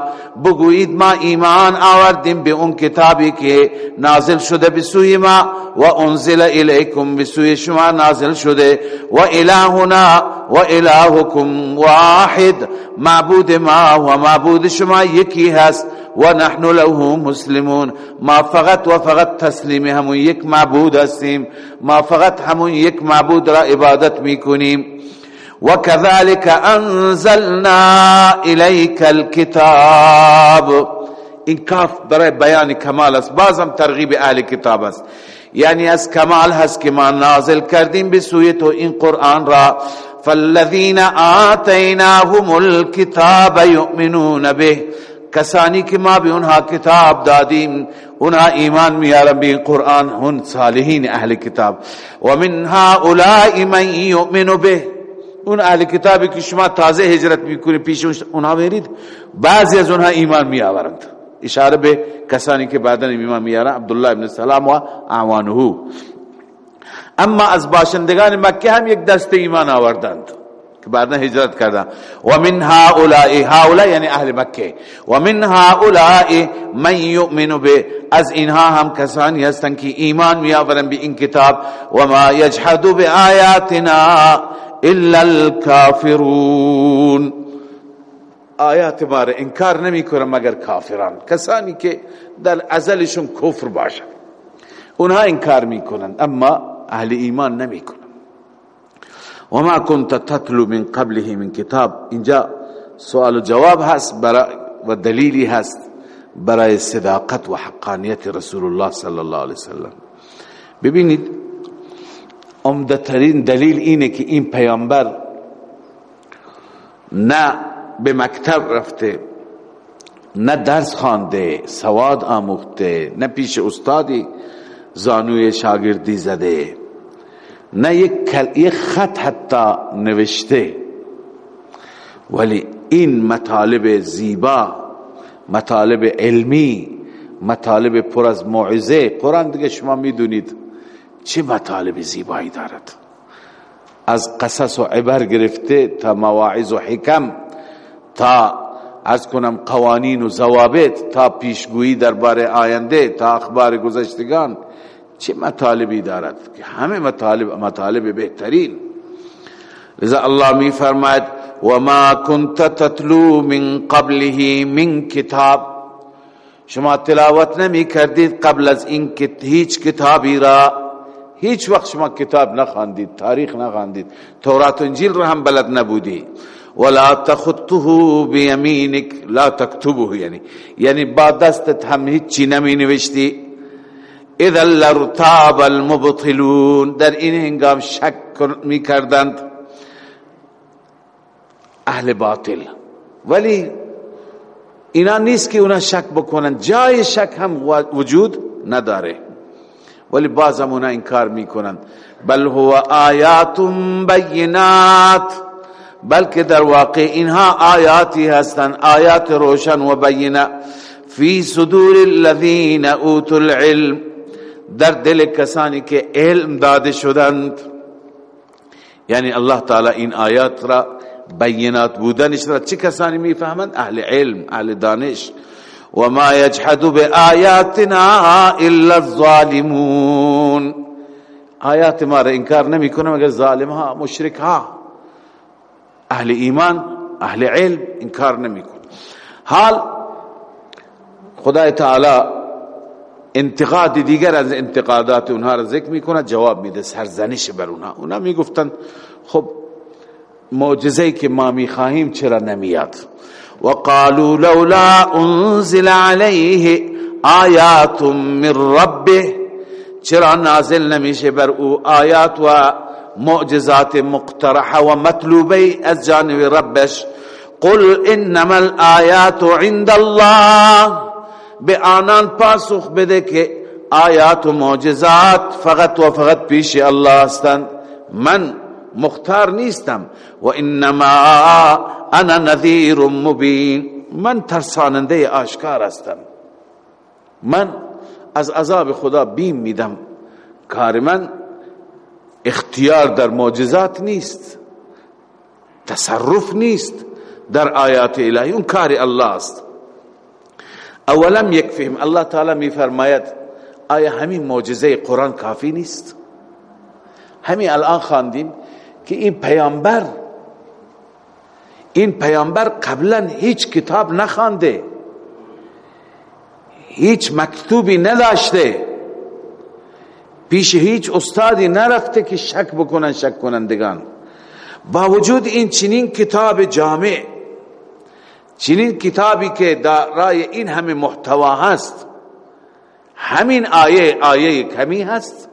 بگویید ما ایمان آوردیم به اون کتابی که نازل شده به سوی ما و انزل الیکم به سوی شما نازل شده. و الهنا و الهکم واحد. معبود ما و معبود شما یکی هست. و نحن له مسلمون. ما فقط و فقط تسلیم همون یک معبود هستیم. ما فقط همون یک معبود را عبادت میکنیم. و كذلك انزلنا الیک الكتاب این کاف برای بیان کمال است. بازم ترغیب أهل کتاب است. یعنی از کمال هست که ما نازل کردیم به سوی تو این قرآن را. فالذین آتیناهم الكتاب یؤمنون به. کسانی که ما به اونها کتاب دادیم اونها ایمان میارن به قرآن هن صالحین اهل کتاب. و من هؤلاء من یؤمن به. اون اهل کتابی که شما تازه هجرت می‌کنید پیش اونها برید. بعضی از اونها ایمان میآورند. اشاره به کسانی که بعدا ایمان میارن عبدالله ابن سلام و اعوانه. اما از باشندگان مکه هم یک دست ایمان آوردند. که بعدا هجرت کردن. و من هؤلاء هؤلاء یعنی اهل مکه. و من هؤلاء من یؤمن به از اینها هم کسانی هستند که ایمان میآورند به این کتاب. و ما یجحد بآیاتنا الا الكافرون آیات ما را انکار نمی کنن مگر کافران. کسانی که در ازلشون کفر باشه اونها انکار می‌کنن اما اهل ایمان نمی کنن و ما كنت تتلو من قبله من کتاب اینجا سوال و جواب هست برای و دلیلی هست برای صداقت و حقانیت رسول الله صلی الله علیه وسلم. ببینید عمدترین دلیل اینه که این پیامبر نه به مکتب رفته نه درس خوانده سواد آموخته نه پیش استادی زانوی شاگردی زده. نه یک خط حتی نوشته. ولی این مطالب زیبا مطالب علمی مطالب پر از موعظه قرآن دیگه شما می‌دونید چه مطالب زیبایی دارد. از قصص و عبر گرفته تا مواعظ و حکم تا از کنم قوانین و ضوابط تا پیشگویی درباره آینده تا اخبار گذشتگان. چه مطالبی دارد که همه مطالب مطالب بهترین. لذا الله می فرماید و ما كنت تتلو من قبله من کتاب. شما تلاوت نمی کردید قبل از این که هیچ کتابی را. هیچ وقت شما کتاب نخواندید تاریخ نخواندید تورات و انجیل را هم بلد نبودی. ولا تخطه بیمینک لا تكتبه. یعنی یعنی با دستت هم هیچی نمی نوشتی. اذا لرتاب المبطلون. در این هنگام شک می کردند اهل باطل. ولی اینا نیست که اونا شک بکنن. جای شک هم وجود نداره. ولی هم اونا انکار می‌کنن بل هو آیات بینات. بلکه در واقع اینها آیاتی هستند. آیات روشن و بینه. فی صدور الذین اوتوا العلم. در دل کسانی که علم داده شدند. یعنی الله تعالی این آیات را بینات بودنش را چه کسانی می‌فهمند؟ اهل علم اهل دانش. و ما یجحد بآیاتنا الا الظالمون. آیات ما را انکار نمی کنه مگر ظالم ها مشرک ها اهل ایمان اهل علم انکار نمی کنه حال خدای تعالی انتقاد دیگر از انتقادات اونها را ذکر می‌کنه جواب میده سرزنش بر اونها. اونها می‌گفتن خب معجزه که ما می‌خواهیم چرا نمیاد؟ وقالوا لولا انزل عليه آیات من ربه. چرا نازل نمیشه بر او آیات و معجزات مقترحه و مطلوبه از جانب ربش؟ قل انما الآیات عند الله. به آنان پاسخ بده که آیات و معجزات فقط و فقط پیش الله هستند. من مختار نیستم. و انما انا نذیر مبین. من ترساننده آشکار هستم. من از عذاب خدا بیم میدم. کار من اختیار در معجزات نیست. تصرف نیست. در آیات الهی. اون کار الله است. اولم یکفهم الله تعالی می فرماید آیا همین معجزه قرآن کافی نیست. همین الان خواندیم که این پیامبر این پیامبر قبلا هیچ کتاب نخوانده هیچ مکتوبی نداشته پیش هیچ استادی نرفته که شک بکنن شک کنندگان. با وجود این چنین کتاب جامع چنین کتابی که دارای این همه محتوا هست همین آیه آیه کمی هست.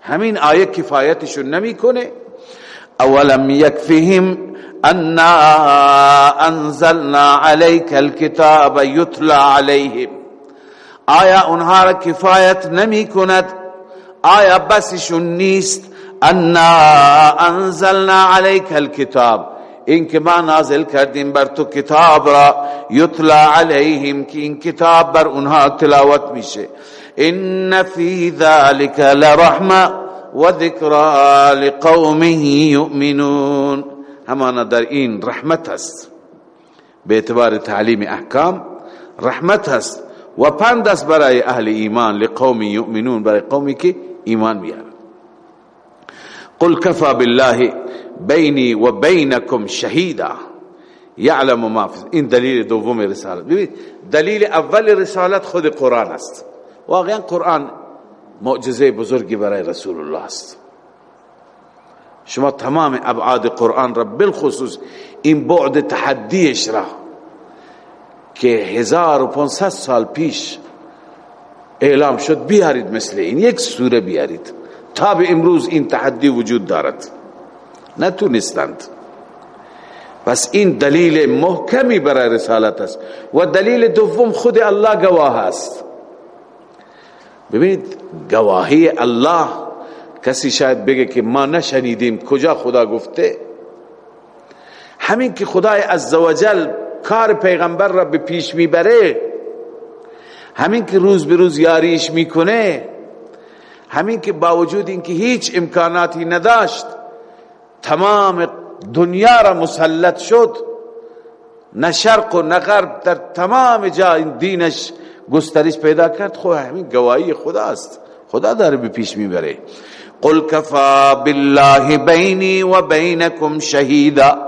همین آیه کفایتشون نمی‌کنه. اولم یکفهم انا انزلنا عليك الكتاب يتلى عليهم آیا اونها را کفایت نمی کند آیا بسشون نیست؟ انا انزلنا عليك الكتاب این که ما نازل کردیم بر تو کتاب را یتلا علیهم که این کتاب بر اونها تلاوت میشه إن فی ذلك لرحمة و ذکرى لقومه یؤمنون همانا در این رحمت است به اعتبار تعلیم احکام رحمت است و پند است برای أهل ایمان لقوم یؤمنون برای قومی که ایمان بیارن. قل کفا بالله بینی و بینکم شهیدا. یعلم ما فی این دلیل دوم رسالت. ببینید دلیل اول رسالت خود قرآن است. واقعا قرآن معجزه بزرگی برای رسول الله است. شما تمام ابعاد قرآن را بالخصوص این بعد تحدیش را که هزار و پانصد سال پیش اعلام شد بیارید مثل این. یک سوره بیارید. تا به امروز این تحدی وجود دارد. نتونستند. پس این دلیل محکمی برای رسالت است و دلیل دوم خود الله گواه است. ببینید گواهی الله کسی شاید بگه که ما نشنیدیم کجا خدا گفته؟ همین که خدای عزوجل کار پیغمبر را به پیش می‌بره همین که روز به روز یاریش می‌کنه همین که با وجود اینکه هیچ امکاناتی نداشت تمام دنیا را مسلط شد. نه شرق و نه غرب در تمام جا دینش گسترش پیدا کرد. خو همین گواهی خداست. خدا داره به پیش می‌بره. قل کفا بالله بینی و بینکم شهیدا.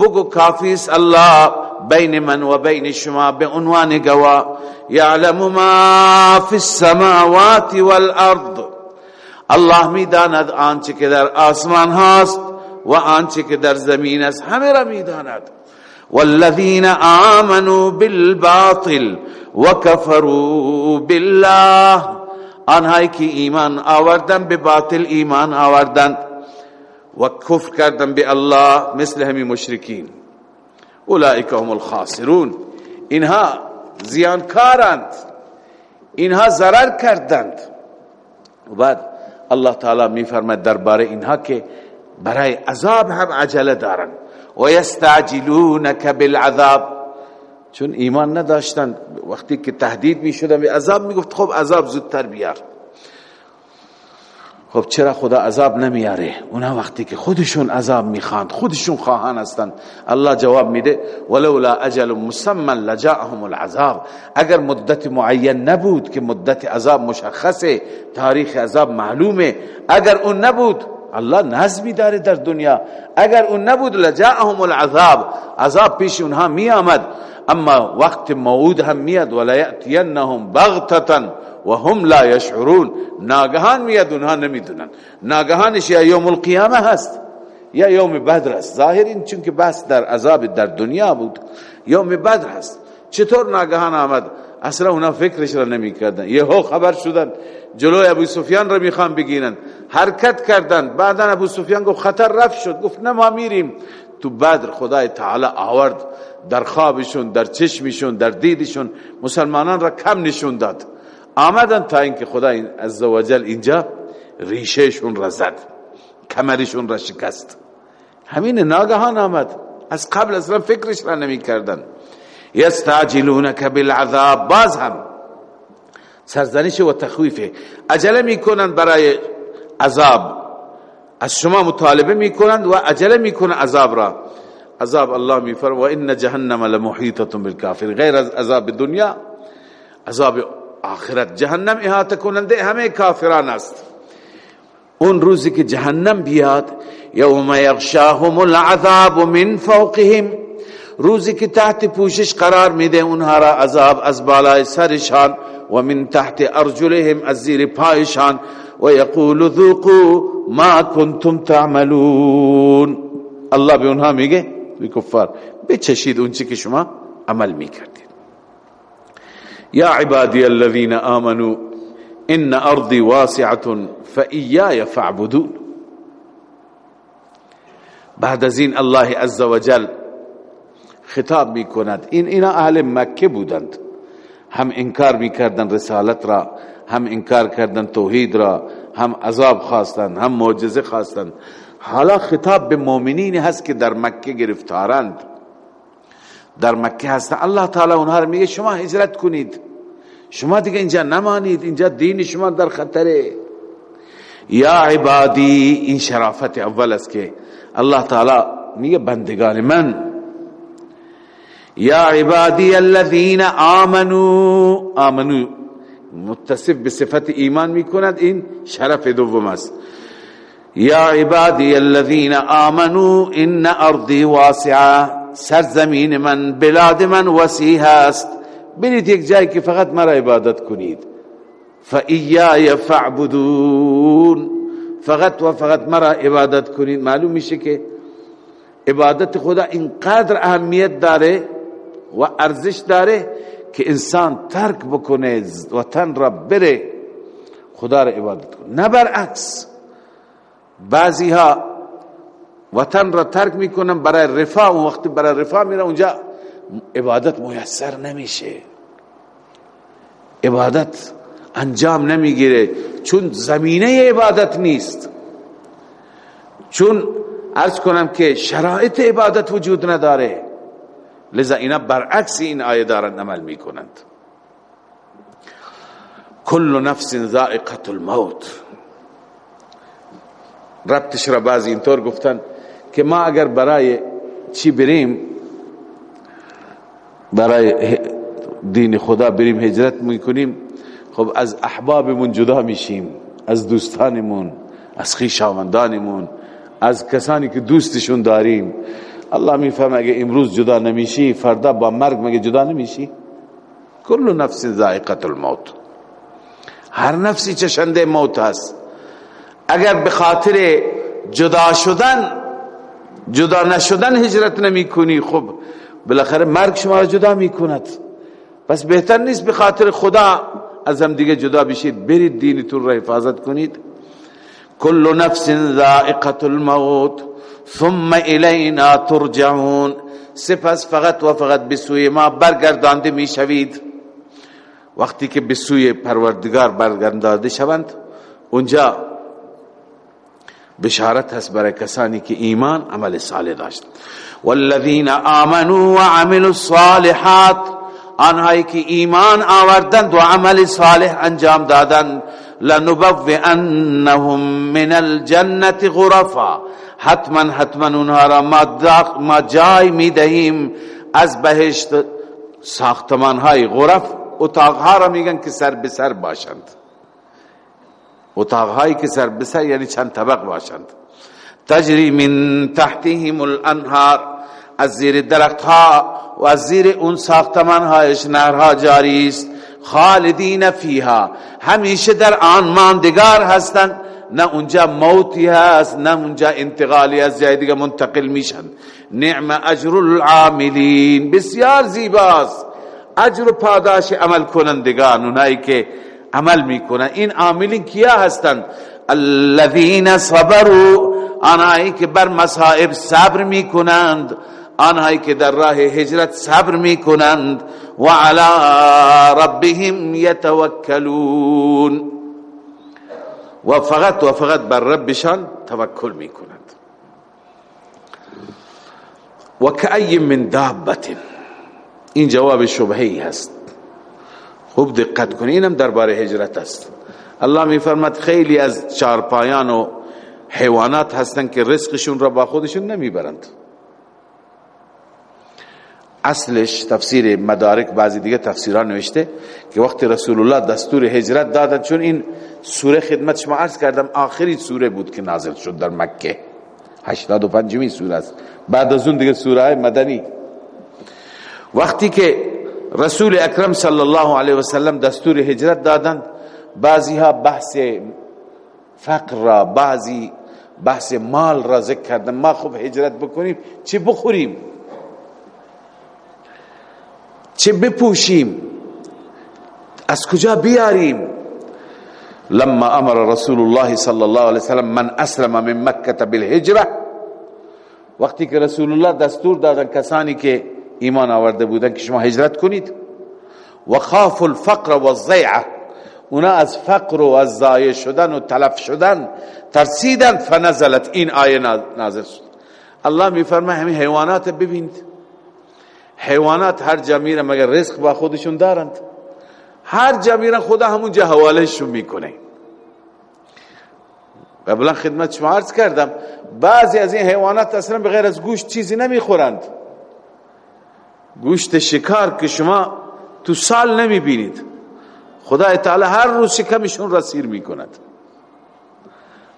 بگو کافی الله بین من و بین شما به عنوان گواه یعلم ما فی السماوات والارض. الله می‌داند آنچه که در آسمان هاست و آنچه که در زمین است همه را می‌داند. والذین آمنوا بالباطل وكفروا بالله آنهایی که ایمان آوردن به باطل ایمان آوردن و کفر کردن به الله مثل همین مشرکین. اولئک هم الخاسرون. اینها زیانکارند. اینها ضرر کردند. و بعد الله تعالی میفرماید درباره اینها که برای عذاب هم عجله دارن۔ و یستعجلونک بالعذاب۔ چون ایمان نداشتن وقتی که تهدید می شدن به عذاب می گفت خب عذاب زودتر بیار۔ خب چرا خدا عذاب نمیاره؟ اونا وقتی که خودشون عذاب می‌خواند خودشون خواهان هستند الله جواب میده ولولا اجل مسمى لجاءهم العذاب. اگر مدت معین نبود که مدت عذاب مشخصه تاریخ عذاب معلومه. اگر اون نبود الله نظمی داره در دنیا. اگر اون نبود لجاءهم العذاب. عذاب پیش اونها می آمد اما وقت موعود هم میاد ولا یاتینهم بغتتا و هم لا یشعرون ناگهان میاد اونها نمی‌دونن. ناگهانش یا یوم القیامه هست یا یوم بدر است. ظاهر این چون که بس در عذاب در دنیا بود یوم بدر هست. چطور ناگهان آمد؟ اصلا اونا فکرش را نمی کردن یه ها خبر شدن جلوی ابو سفیان را می‌خوان بگیرن. حرکت کردن. بعدا ابو سفیان گفت خطر رفت شد. گفت نه ما میریم. تو بدر خدای تعالی آورد. در خوابشون در چشمشون در دیدشون مسلمانان را کم نشون داد. آمدن تا اینکه خدا عزوجل اینجا ریشهشون را زد کمرشون را شکست. همین ناگهان آمد. از قبل اصلا فکرش را نمی کردن یستعجلونک بالعذاب باز هم. سرزنش و تخویفه عجله می‌کنن برای عذاب. از شما مطالبه می‌کنند و عجله می‌کنن عذاب را. عذاب الله میفر و ان جهنم لمحیطه بالکافر غیر از عذاب دنیا عذاب آخرت جهنم احاطه کننده همه کافران است. اون روزی که جهنم بیاد یوم یغشاهم العذاب من فوقهم. روزی که تحت پوشش قرار میده اونها را عذاب از بالای سرشان و من تحت ارجلهم از زیر پایشان و یقول ذوقوا ما کنتم تعملون. الله به اونها میگه به کفار بچشید اون که شما عمل می‌کردید. یا عبادی الذین آمنوا ان ارضی واسعه فایای فاعبدون. بعد از این الله عز وجل خطاب می کند این اینا اهل مکه بودند. هم انکار می کردن رسالت را. هم انکار کردن توحید را. هم عذاب خواستند هم معجزه خواستند حالا خطاب به مؤمنین هست که در مکه گرفتارند. در مکه هستن. الله تعالی اونها رو میگه شما هجرت کنید. شما دیگه اینجا نمانید. اینجا دین شما در خطره. یا عبادی این شرافت اول است که الله تعالی میگه بندگان من یا عبادی الذین آمنو آمنو. متصف به صفت ایمان می‌کند. این شرف دوم است. یا عبادی الذین آمنو ان ارضی واسعه. سرزمین من بلاد من وسیع است برید یک جایی که فقط مرا عبادت کنید. فایای فعبدون فقط و فقط مرا عبادت کنید. معلوم میشه که عبادت خدا اینقدر اهمیت داره و ارزش داره که انسان ترک بکنه وطن را بره. خدا را عبادت کنه. نه برعکس. بعضی ها وطن را ترک می‌کنن برای رفاه و وقتی برای رفاه میره اونجا عبادت میسر نمیشه. عبادت انجام نمی‌گیره چون زمینه عبادت نیست. چون ارز کنم که شرایط عبادت وجود نداره. لذا اینا برعکس این آیه دارن عمل می‌کنند. کل نفس ذائقه الموت. ربطش را بعضی اینطور گفتن که ما اگر برای چی بریم؟ برای دین خدا بریم هجرت می‌کنیم خب از احبابمون جدا میشیم از دوستانمون از خیشاوندانمون از کسانی که دوستشون داریم. الله میفهم اگه امروز جدا نمیشی فردا با مرگ مگه جدا نمیشی؟ کل نفس ذائقه الموت. هر نفسی چشنده موت هست. اگر به خاطر جدا شدن جدا نشدن هجرت نمی کنی خب بالاخره مرگ شما را جدا می کند پس بهتر نیست به خاطر خدا از هم دیگه جدا بشید. برید دینتون را حفاظت کنید. کل نفس ذائقه الموت ثم الینا ترجعون. سپس فقط و فقط به سوی ما برگردانده می شوید وقتی که به سوی پروردگار برگردانده شوند اونجا بشارت هست برای کسانی که ایمان عمل صالح داشت. والذین آمنوا وعملوا الصالحات آنهایی که ایمان آوردند و عمل صالح انجام دادند لنبوئنهم من الجنة غرفا. حتما حتما اونها را ما, جای می‌دهیم از بهشت ساختمان های غرف. اتاق را میگن که سر به سر باشند. اتاقهایی که سر بسر یعنی چند طبق باشند. تجری من تحتهم الانهار از زیر درخت ها و از زیر اون ساختمان هایش نهرها جاری است. خالدین فیها. همیشه در آن ماندگار هستند. نه اونجا موتی هست نه اونجا انتقالی از جای دیگه منتقل میشن. نعم اجر العاملین. بسیار زیباست. اجر پاداش عمل کنندگان اونایی که عمل می‌کنن این عاملین کیا هستند؟ الذين صبروا آنهایی که بر مصائب صبر می‌کنند آنهایی که در راه هجرت صبر می‌کنند و علی ربهم یتوکلون. و فقط و فقط بر ربشان توکل می‌کنند. و کأی من دابت این جواب شبهی هست. خوب دقت کنید اینم درباره هجرت است. الله میفرماد خیلی از چارپایان و حیوانات هستن که رزقشون را با خودشون نمی‌برند. اصلش تفسیر مدارک بعضی دیگه تفسیران نوشته که وقتی رسول الله دستور هجرت دادن چون این سوره خدمت شما عرض کردم آخری سوره بود که نازل شد در مکه. 85 می سوره است. بعد از اون دیگه سوره مدنی. وقتی که رسول اکرم صلی الله علیه و سلم دستور هجرت دادند. بعضی ها بحث فقر را بعضی بحث مال را ذکر کردن. ما خوب هجرت بکنیم چه بخوریم؟ چه بپوشیم؟ از کجا بیاریم؟ لما امر رسول الله صلی الله علیه وسلم من اسلم من مکه بالهجره وقتی که رسول الله دستور دادن کسانی که ایمان آورده بودن که شما هجرت کنید. و خاف الفقر و الضیعه اونا از فقر و از ضایع شدن و تلف شدن ترسیدن فنزلت. این آیه نازل شد. الله میفرمه همین حیوانات ببینید. حیوانات هر جا مگر رزق با خودشون دارند؟ هر جا خدا همون جا حوالهشون می‌کنه. قبلا خدمت شما عرض کردم بعضی از این حیوانات اصلا بغیر از گوشت چیزی نمی‌خورند. گوشت شکار که شما تو سال نمی‌بینید. خدا تعالی هر روز شکمشون را سیر می‌کند.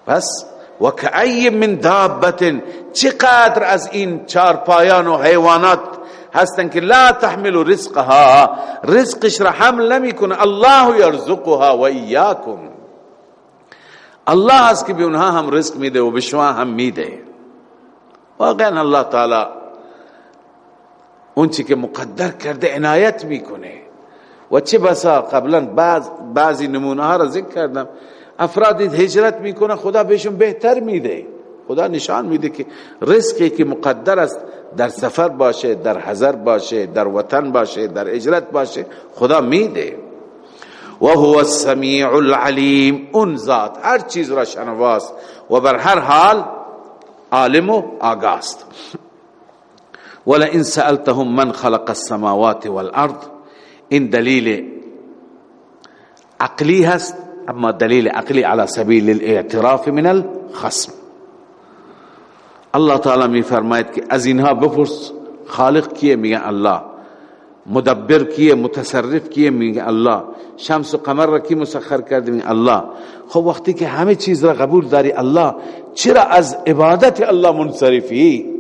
پس و کعی من دابت چقدر از این چار پایان و حیوانات هستن که لا تحمل رزقها رزقش را حمل نمی‌کنه. الله یرزقها و ایاکم. الله است که به اونها هم رزق میده و به شما هم میده. واقعا الله تعالی اون چی که مقدر کرده عنایت می‌کنه. و چه بسا قبلا بعض بعضی نمونه ها را ذکر کردم. افراد هجرت می‌کنه خدا بهشون بهتر میده. خدا نشان میده که رزقی که مقدر است در سفر باشه در حضر باشه در وطن باشه در اجرت باشه خدا میده. و هو السمیع العلیم. اون ذات هر چیز را شنواست و بر هر حال عالم و آگاست. ولئن سألتهم من خلق السماوات والأرض این دلیل عقلی هست أما دلیل عقلی على سبیل الاعتراف من الخصم. الله تعالی می فرماید که از اینها بپرس خالق کیه میگه الله مدبر کیه متصرف کیه میگه الله شمس و قمر را کی مسخر کرده میگه الله. خب وقتی که همه چیز را قبول داری الله چرا از عبادت الله منصرفی؟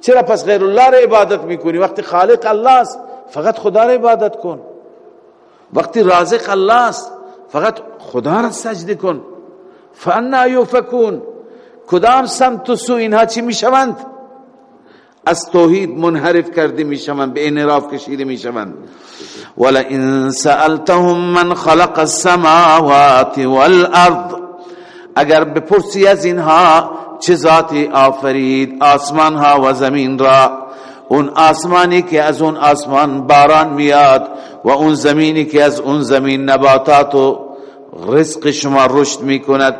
چرا پس غیر الله را عبادت می‌کنی؟ وقتی خالق الله است فقط خدا را عبادت کن. وقتی رازق الله است فقط خدا را سجده کن. فانا یوفکون کدام سمت و سو اینها چی می‌شوند؟ از توحید منحرف کرده می‌شوند به انحراف کشیده می‌شوند. ولئن سألتهم من خلق السماوات والارض اگر بپرسی از اینها چه ذاتی آفرید؟ آسمان ها و زمین را. اون آسمانی که از اون آسمان باران میاد و اون زمینی که از اون زمین نباتات و رزق شما رشد می‌کند.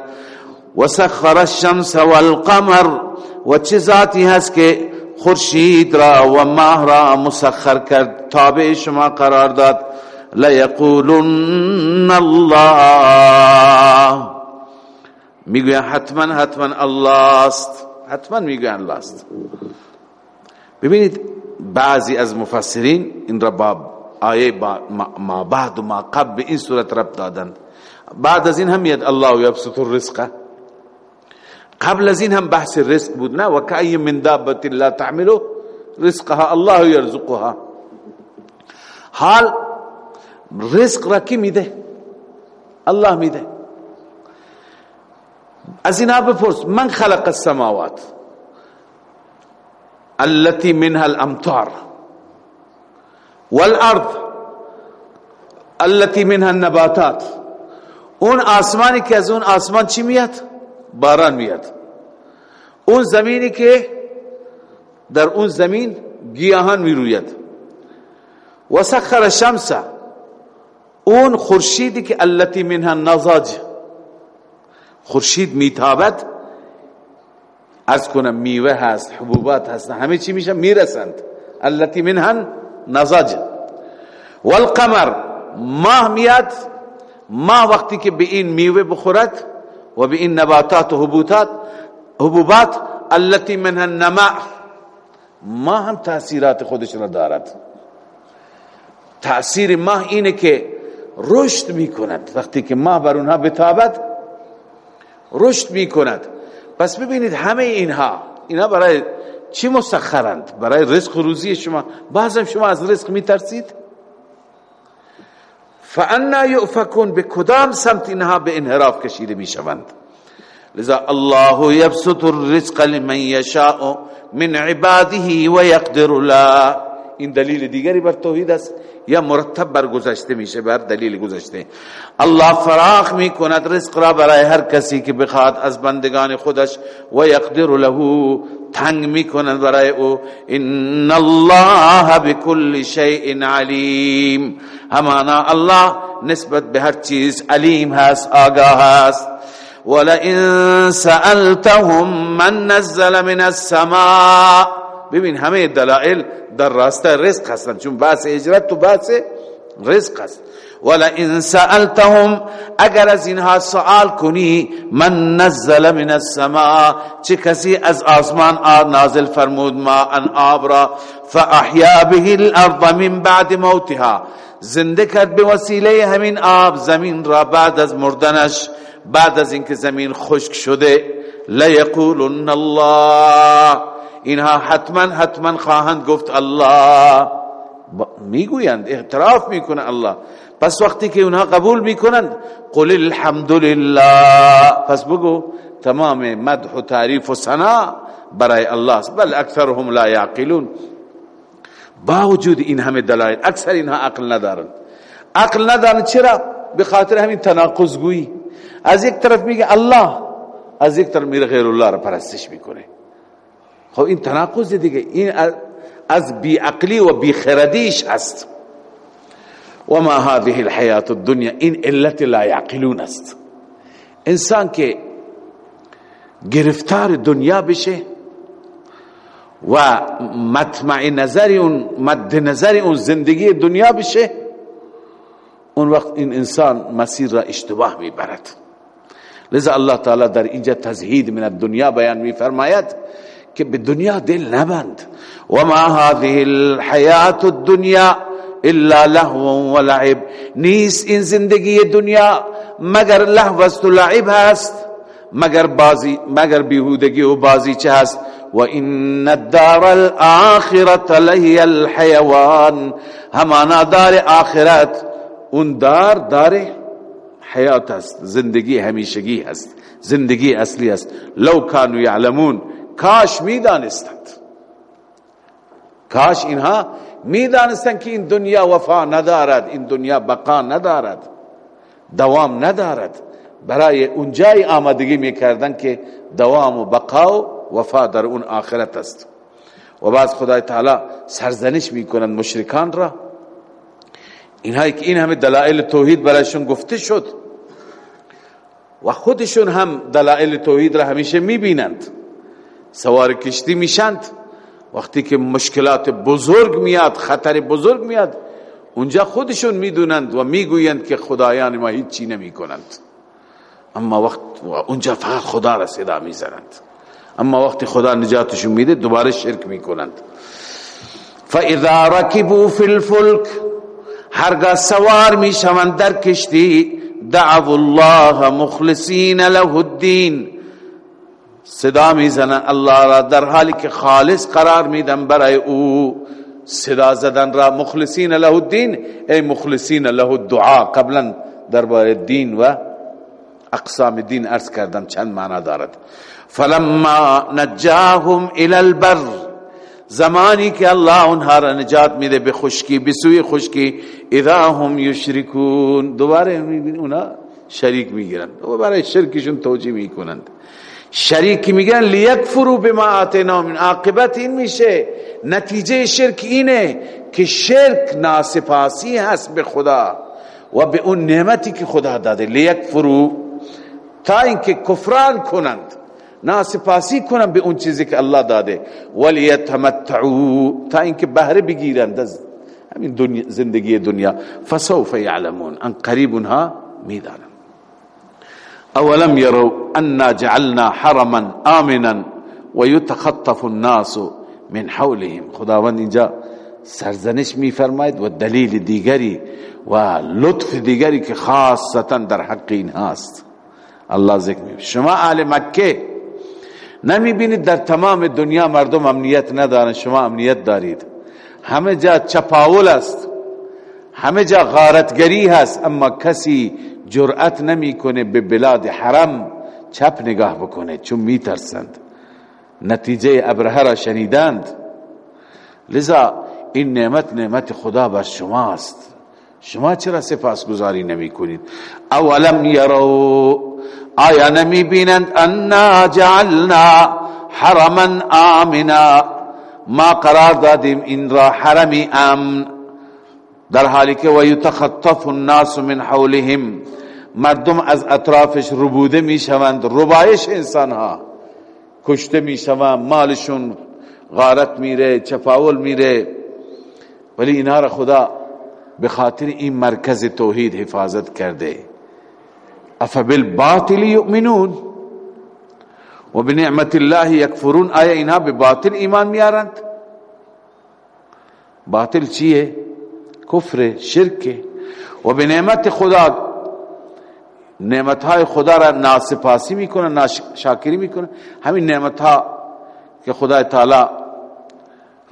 و سخر الشمس والقمر و چه ذاتی هست که خورشید را و ماه را مسخر کرد تابع شما قرار داد. لیقولن الله می‌گوین حتما حتما الله است حتما می‌گوین الله است ببینید بعضی از مفسرین این را با آیه ما بعد و ما قبل به این صورت رب دادند. بعد از این هم ید الله یبسط الرزق. قبل از این هم بحث رزق بود نه؟ و کای من دابت لا تعملو رزقها الله یرزقها. حال رزق را کی میده؟ الله میده. از اینا بپرس من خلق السماوات التي منها الامطار والارض التي منها النباتات. اون آسمانی که از اون آسمان چی میاد؟ باران میاد. اون زمینی که در اون زمین گیاهان می‌روید. و سخر اون خورشیدی که التي منها النضاج. خورشید میتابد. از کنم میوه هست حبوبات هست همه چی میشه می‌رسند. التي منها نضاج والقمر ماه میاد ما وقتی که به این میوه بخورد و به این نباتات و حبوبات حبوبات التي منها النماء ما هم تاثیرات خودش را دارد. تأثیر ماه اینه که رشد می‌کند. وقتی که ماه بر اونها بتابد رشد می‌کند. پس ببینید همه اینها اینا برای چی مسخرند؟ برای رزق و روزی شما. بعضم شما از رزق میترسید؟ فانا یؤفکون به کدام سمت اینها به انحراف کشیده می‌شوند؟ لذا الله یبسط الرزق لمن یشاء من عباده و یقدر له. این دلیل دیگری بر توحید است. یا مرتب بر گذشته میشه بر دلیل گذشته. الله فراخ می‌کند رزق را برای هر کسی که بخواد از بندگان خودش و یقدر له تنگ می‌کند برای او. ان الله بكل شیء علیم. همانا الله نسبت به هر چیز علیم هست آگاه هست. ولئن سألتهم من نزل من السماء ببین همه دلائل در راسته رزق هستند چون بحث اجرت تو بحث رزق هست. ولئن سألتهم اگر از اینها سوال کنی من نزل من السماء چه کسی از آسمان آب نازل فرمود ما ان آب را فاحیا به الارض من بعد موتها. زنده کرد به وسیله همین آب زمین را بعد از مردنش بعد از اینکه زمین خشک شده. لیقولن الله اینها حتما حتما خواهند گفت الله. می‌گویند اعتراف می‌کنه الله. پس وقتی که اونها قبول می‌کنند قل الحمدلله. پس بگو تمام مدح و تعریف و ثنا برای الله بل اکثرهم لا یعقلون. با وجود این همه دلایل اکثر اینها عقل ندارن. عقل ندارن چرا؟ به خاطر همین تناقض گویی از یک طرف میگه الله از یک طرف میره غیر الله را پرستش می‌کنه. خب این تناقض دیگه. این از بی عقلی و بی خردیش هست. و ما هذه الحیات الدنیا این علت لا یعقلون است. انسان که گرفتار دنیا بشه و مطمع نظر اون مد نظر اون زندگی دنیا بشه اون وقت این انسان مسیر را اشتباه میبرد. لذا الله تعالی در اینجا تزهید من الدنیا بیان میفرماید که به دنیا دل نبند و ما هذه الحیات الدنیا الا لهو و لعب نیست این زندگی دنیا مگر لهو است و لعب هست مگر بازی مگر بیهودگی و بازی چه هست؟ و ان الدار الاخره لهی الحیوان همانا دار آخرت اون دار دار حیات است۔ زندگی همیشگی هست زندگی اصلی است۔ لو کانو یعلمون کاش می‌دانستند. کاش اینها می‌دانستند که این دنیا وفا ندارد این دنیا بقا ندارد دوام ندارد. برای اونجای آمدگی می‌کردن که دوام و بقا و وفا در اون آخرت است. و بعد خدای تعالی سرزنش می‌کنند مشرکان را. اینهایی که این همه دلائل توحید برایشون گفته شد و خودشون هم دلائل توحید را همیشه می‌بینند. سوار کشتی میشند. وقتی که مشکلات بزرگ میاد خطر بزرگ میاد اونجا خودشون می‌دونند و می‌گویند که خدایان ما هیچی نمی کنند اما وقت اونجا فقط خدا را صدا می‌زنند. اما وقتی خدا نجاتشون میده دوباره شرک می‌کنند. فاذا ركبوا في الفلك هرگاه سوار می‌شوند در کشتی دعو الله مخلصین له الدین. صدا می‌زنن الله را در حالی که خالص قرار میدن برای او. صدا زدن را مخلصین له الدین. ای مخلصین له الدعا. قبلا درباره دین و اقسام دین ارز کردم. چند معنا دارد. فلما نجاهم الى البر. زمانی که الله اونها را نجات میده به خشکی به سوی خشکی اذا هم یشرکون. دوباره اونا شریک می‌گیرن. و برای شرکشون توجیه می‌کنند. شریک میگن لیکفرو بما آتینا من. عاقبت این میشه. نتیجه شرک اینه که شرک ناسپاسی هست به خدا و به اون نعمتی که خدا داده. لیکفرو تا اینکه کفران کنند ناسپاسی کنند به اون چیزی که الله داده. ولیتمتعو تا اینکه بهره بگیرند از همین زندگی دنیا. فسوف یعلمون. ان قریب اونها می‌دانند اولم يروا انا جعلنا حرما آمنا ويتخطف الناس من حولهم. خداوند اینجا سرزنش میفرماید و دلیل دیگری و لطف دیگری که خاصتا در حق این هاست. الله ذکر می شما اهل مکه نمی بینید در تمام دنیا مردم امنیت ندارن. شما امنیت دارید. همه جا چپاول است. همه جا غارتگری هست. اما کسی جرأت نمی‌کنه به بلاد حرم چپ نگاه بکنه چون میترسند. نتیجه ابرهه را شنیدند. لذا این نعمت نعمت خدا بر شماست. شما چرا سپاسگزاری نمی کنید اولم یرو آیا نمی بینند انا جعلنا حرما آمنا؟ ما قرار دادیم این را حرمی امن. در حالی که و یتخطف الناس من حولهم. مردم از اطرافش ربوده می‌شوند ربایش انسان ها کشته می‌شوند مالشون غارت میره چفاول میره. ولی اینا را خدا به خاطر این مرکز توحید حفاظت کرده. افبالباطل یؤمنون؟ و بنعمت الله یکفرون؟ آیا اینها به باطل ایمان میارند؟ باطل چیه؟ کفر شرک و به نعمت خدا نعمت های خدا را ناسپاسی می‌کنن ناشاکری می‌کنن همین نعمت ها که خدا تعالی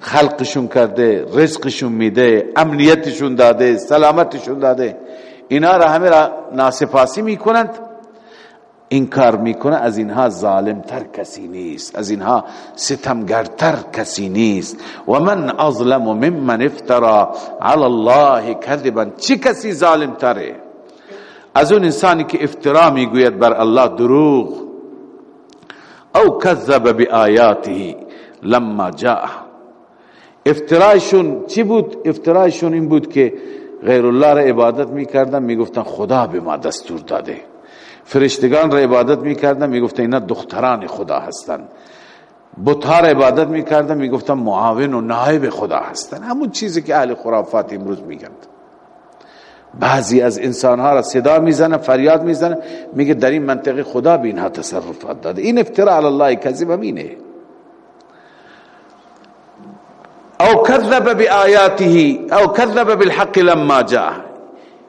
خلقشون کرده رزقشون میده امنیتشون داده سلامتشون داده اینا را همه را ناسپاسی می‌کنند. این کار می‌کنه از اینها ظالمتر کسی نیست از اینها ستمگرتر کسی نیست. و من اظلم ممن افترا علی الله کذبا. چی کسی ظالمتره؟ از اون انسانی که افترا می‌گوید بر الله دروغ. او کذب آیاته لما جاء افترایشون چی بود؟ افترایشون این بود که غیر الله را عبادت می‌کردن می‌گفتن خدا به ما دستور داده. فرشتگان را عبادت می‌کردن می‌گفتن اینا دختران خدا هستند بتها را عبادت می‌کردن می‌گفتن معاون و نائب خدا هستند همون چیزی که اهل خرافات امروز میگند بعضی از انسانها را صدا می‌زنه فریاد می‌زنه میگه در این منطقه خدا به اینها تصرفات داده. این افتراء علی الله کذب امینه او کذب بآیاته او کذب بالحق لما جاء.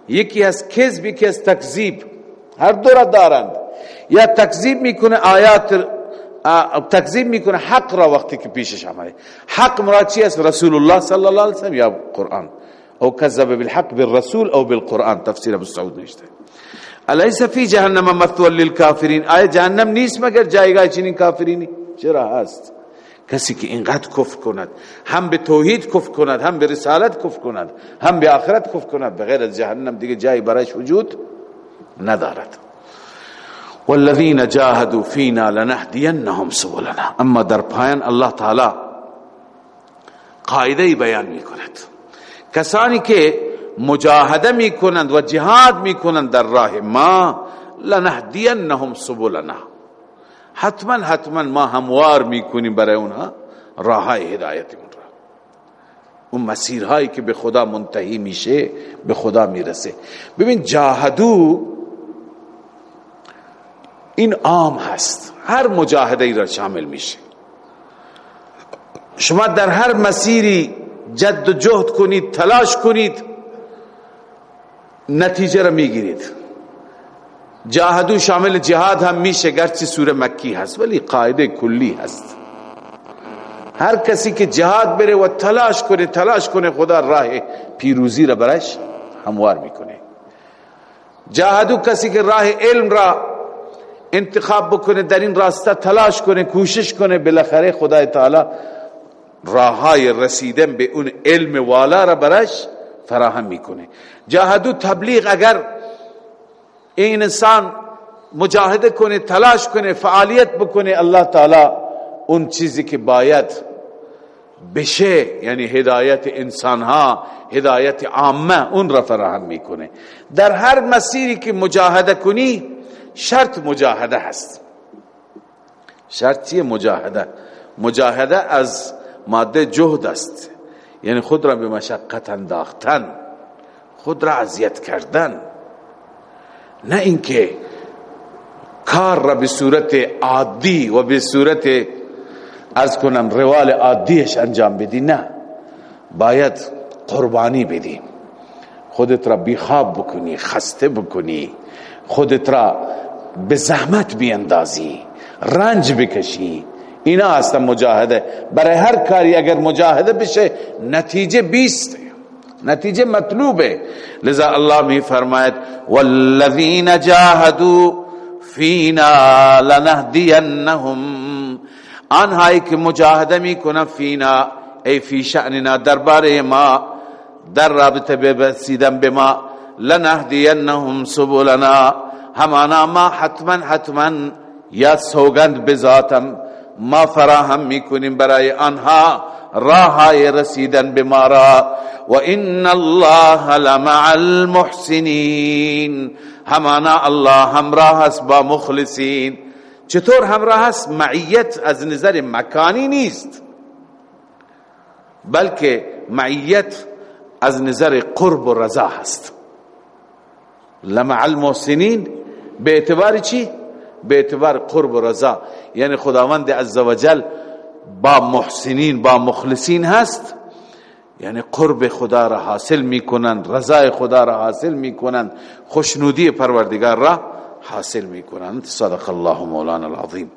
یکی از کذب یکی از تکذیب هر دو را دارند. یا تکذیب می‌کنه آیات تکذیب می‌کنه حق را وقتی که پیشش آمده. حق مراد چی است؟ رسول الله صلی الله علیه وسلم یا قرآن. أو کذب بالحق بالرسول أو بالقرآن. تفسیر أبو سعود نوشته الیس فی جهنم مثوى للکافرین آیا جهنم نیست مگر جایگاه چنین کافرینی؟ چرا هست؟ کسی که اینقدر کفر کند هم به توحید کفر کند هم به رسالت کفر کند هم به آخرت کفر کند بغیر از جهنم دیگه جایی برایش وجود ندارد. والذین جاهدوا فینا لنهدینهم سبلنا. اما در پایان الله تعالی قاعدة بیان می کند کسانی که مجاهده می کنند و جهاد می کنند در راه ما لنهدینهم سبلنا. حتما حتما ما هموار می‌کنیم برای اونها راه هدایت اون را. اون مسیرهایی که به خدا منتهی میشه به خدا می‌رسه. ببین جاهدو این عام هست. هر مجاهده ای را شامل میشه. شما در هر مسیری جد و جهد کنید تلاش کنید نتیجه را می‌گیرید. جاهدو شامل جهاد هم میشه گرچه سوره مکی هست ولی قاعده کلی هست. هر کسی که جهاد بره و تلاش کنه تلاش کنه خدا راه پیروزی را برش هموار می‌کنه. جاهدو کسی که راه علم را انتخاب بکنه در این راسته تلاش کنه کوشش کنه بالاخره خدای تعالی راه های رسیدن به اون علم والا را برش فراهم می‌کنه. جاهدو تبلیغ اگر این انسان مجاهده کنه تلاش کنه فعالیت بکنه الله تعالی اون چیزی که باید بشه یعنی هدایت انسان ها هدایت عامه اون را فراهم می‌کنه. در هر مسیری که مجاهده کنی شرط مجاهده هست. شرط چیه مجاهده؟ مجاهده از ماده جهد است. یعنی خود را به مشقت انداختن خود را اذیت کردن. نه اینکه کار را به صورت عادی و به صورت از کنم روال عادیش انجام بدی نه. باید قربانی بدی. خودت را بیخواب بکنی خسته بکنی. خودت را به زحمت بیندازی. رنج بکشی. اینا هستن مجاهده. برای هر کاری اگر مجاهده بشه نتیجه بیست. نتیجه مطلوبه. لذا الله می فرماید والذین جاهدوا فینا لنهدینهم. آنهایی که مجاهده می کنن فینا ای فی شأننا درباره ما در رابطه بسیدن به ما لنهدینهم سبلنا. همانا ما حتما حتما یا سوگند بذاتم ما فراهم می‌کنیم برای آنها. راهای رسیدن به ما را. و ان الله لمع المحسنین. همانا الله همراه است با مخلصین. چطور همراه است؟ معیت از نظر مکانی نیست. بلکه معیت از نظر قرب و رضا هست لمع المحسنین به اعتبار چی؟ به اعتبار قرب و رضا. یعنی خداوند عزوجل با محسنین با مخلصین هست. یعنی قرب خدا را حاصل می‌کنند رضای خدا را حاصل می‌کنند خوشنودی پروردگار را حاصل می‌کنند. صدق الله مولانا العظیم.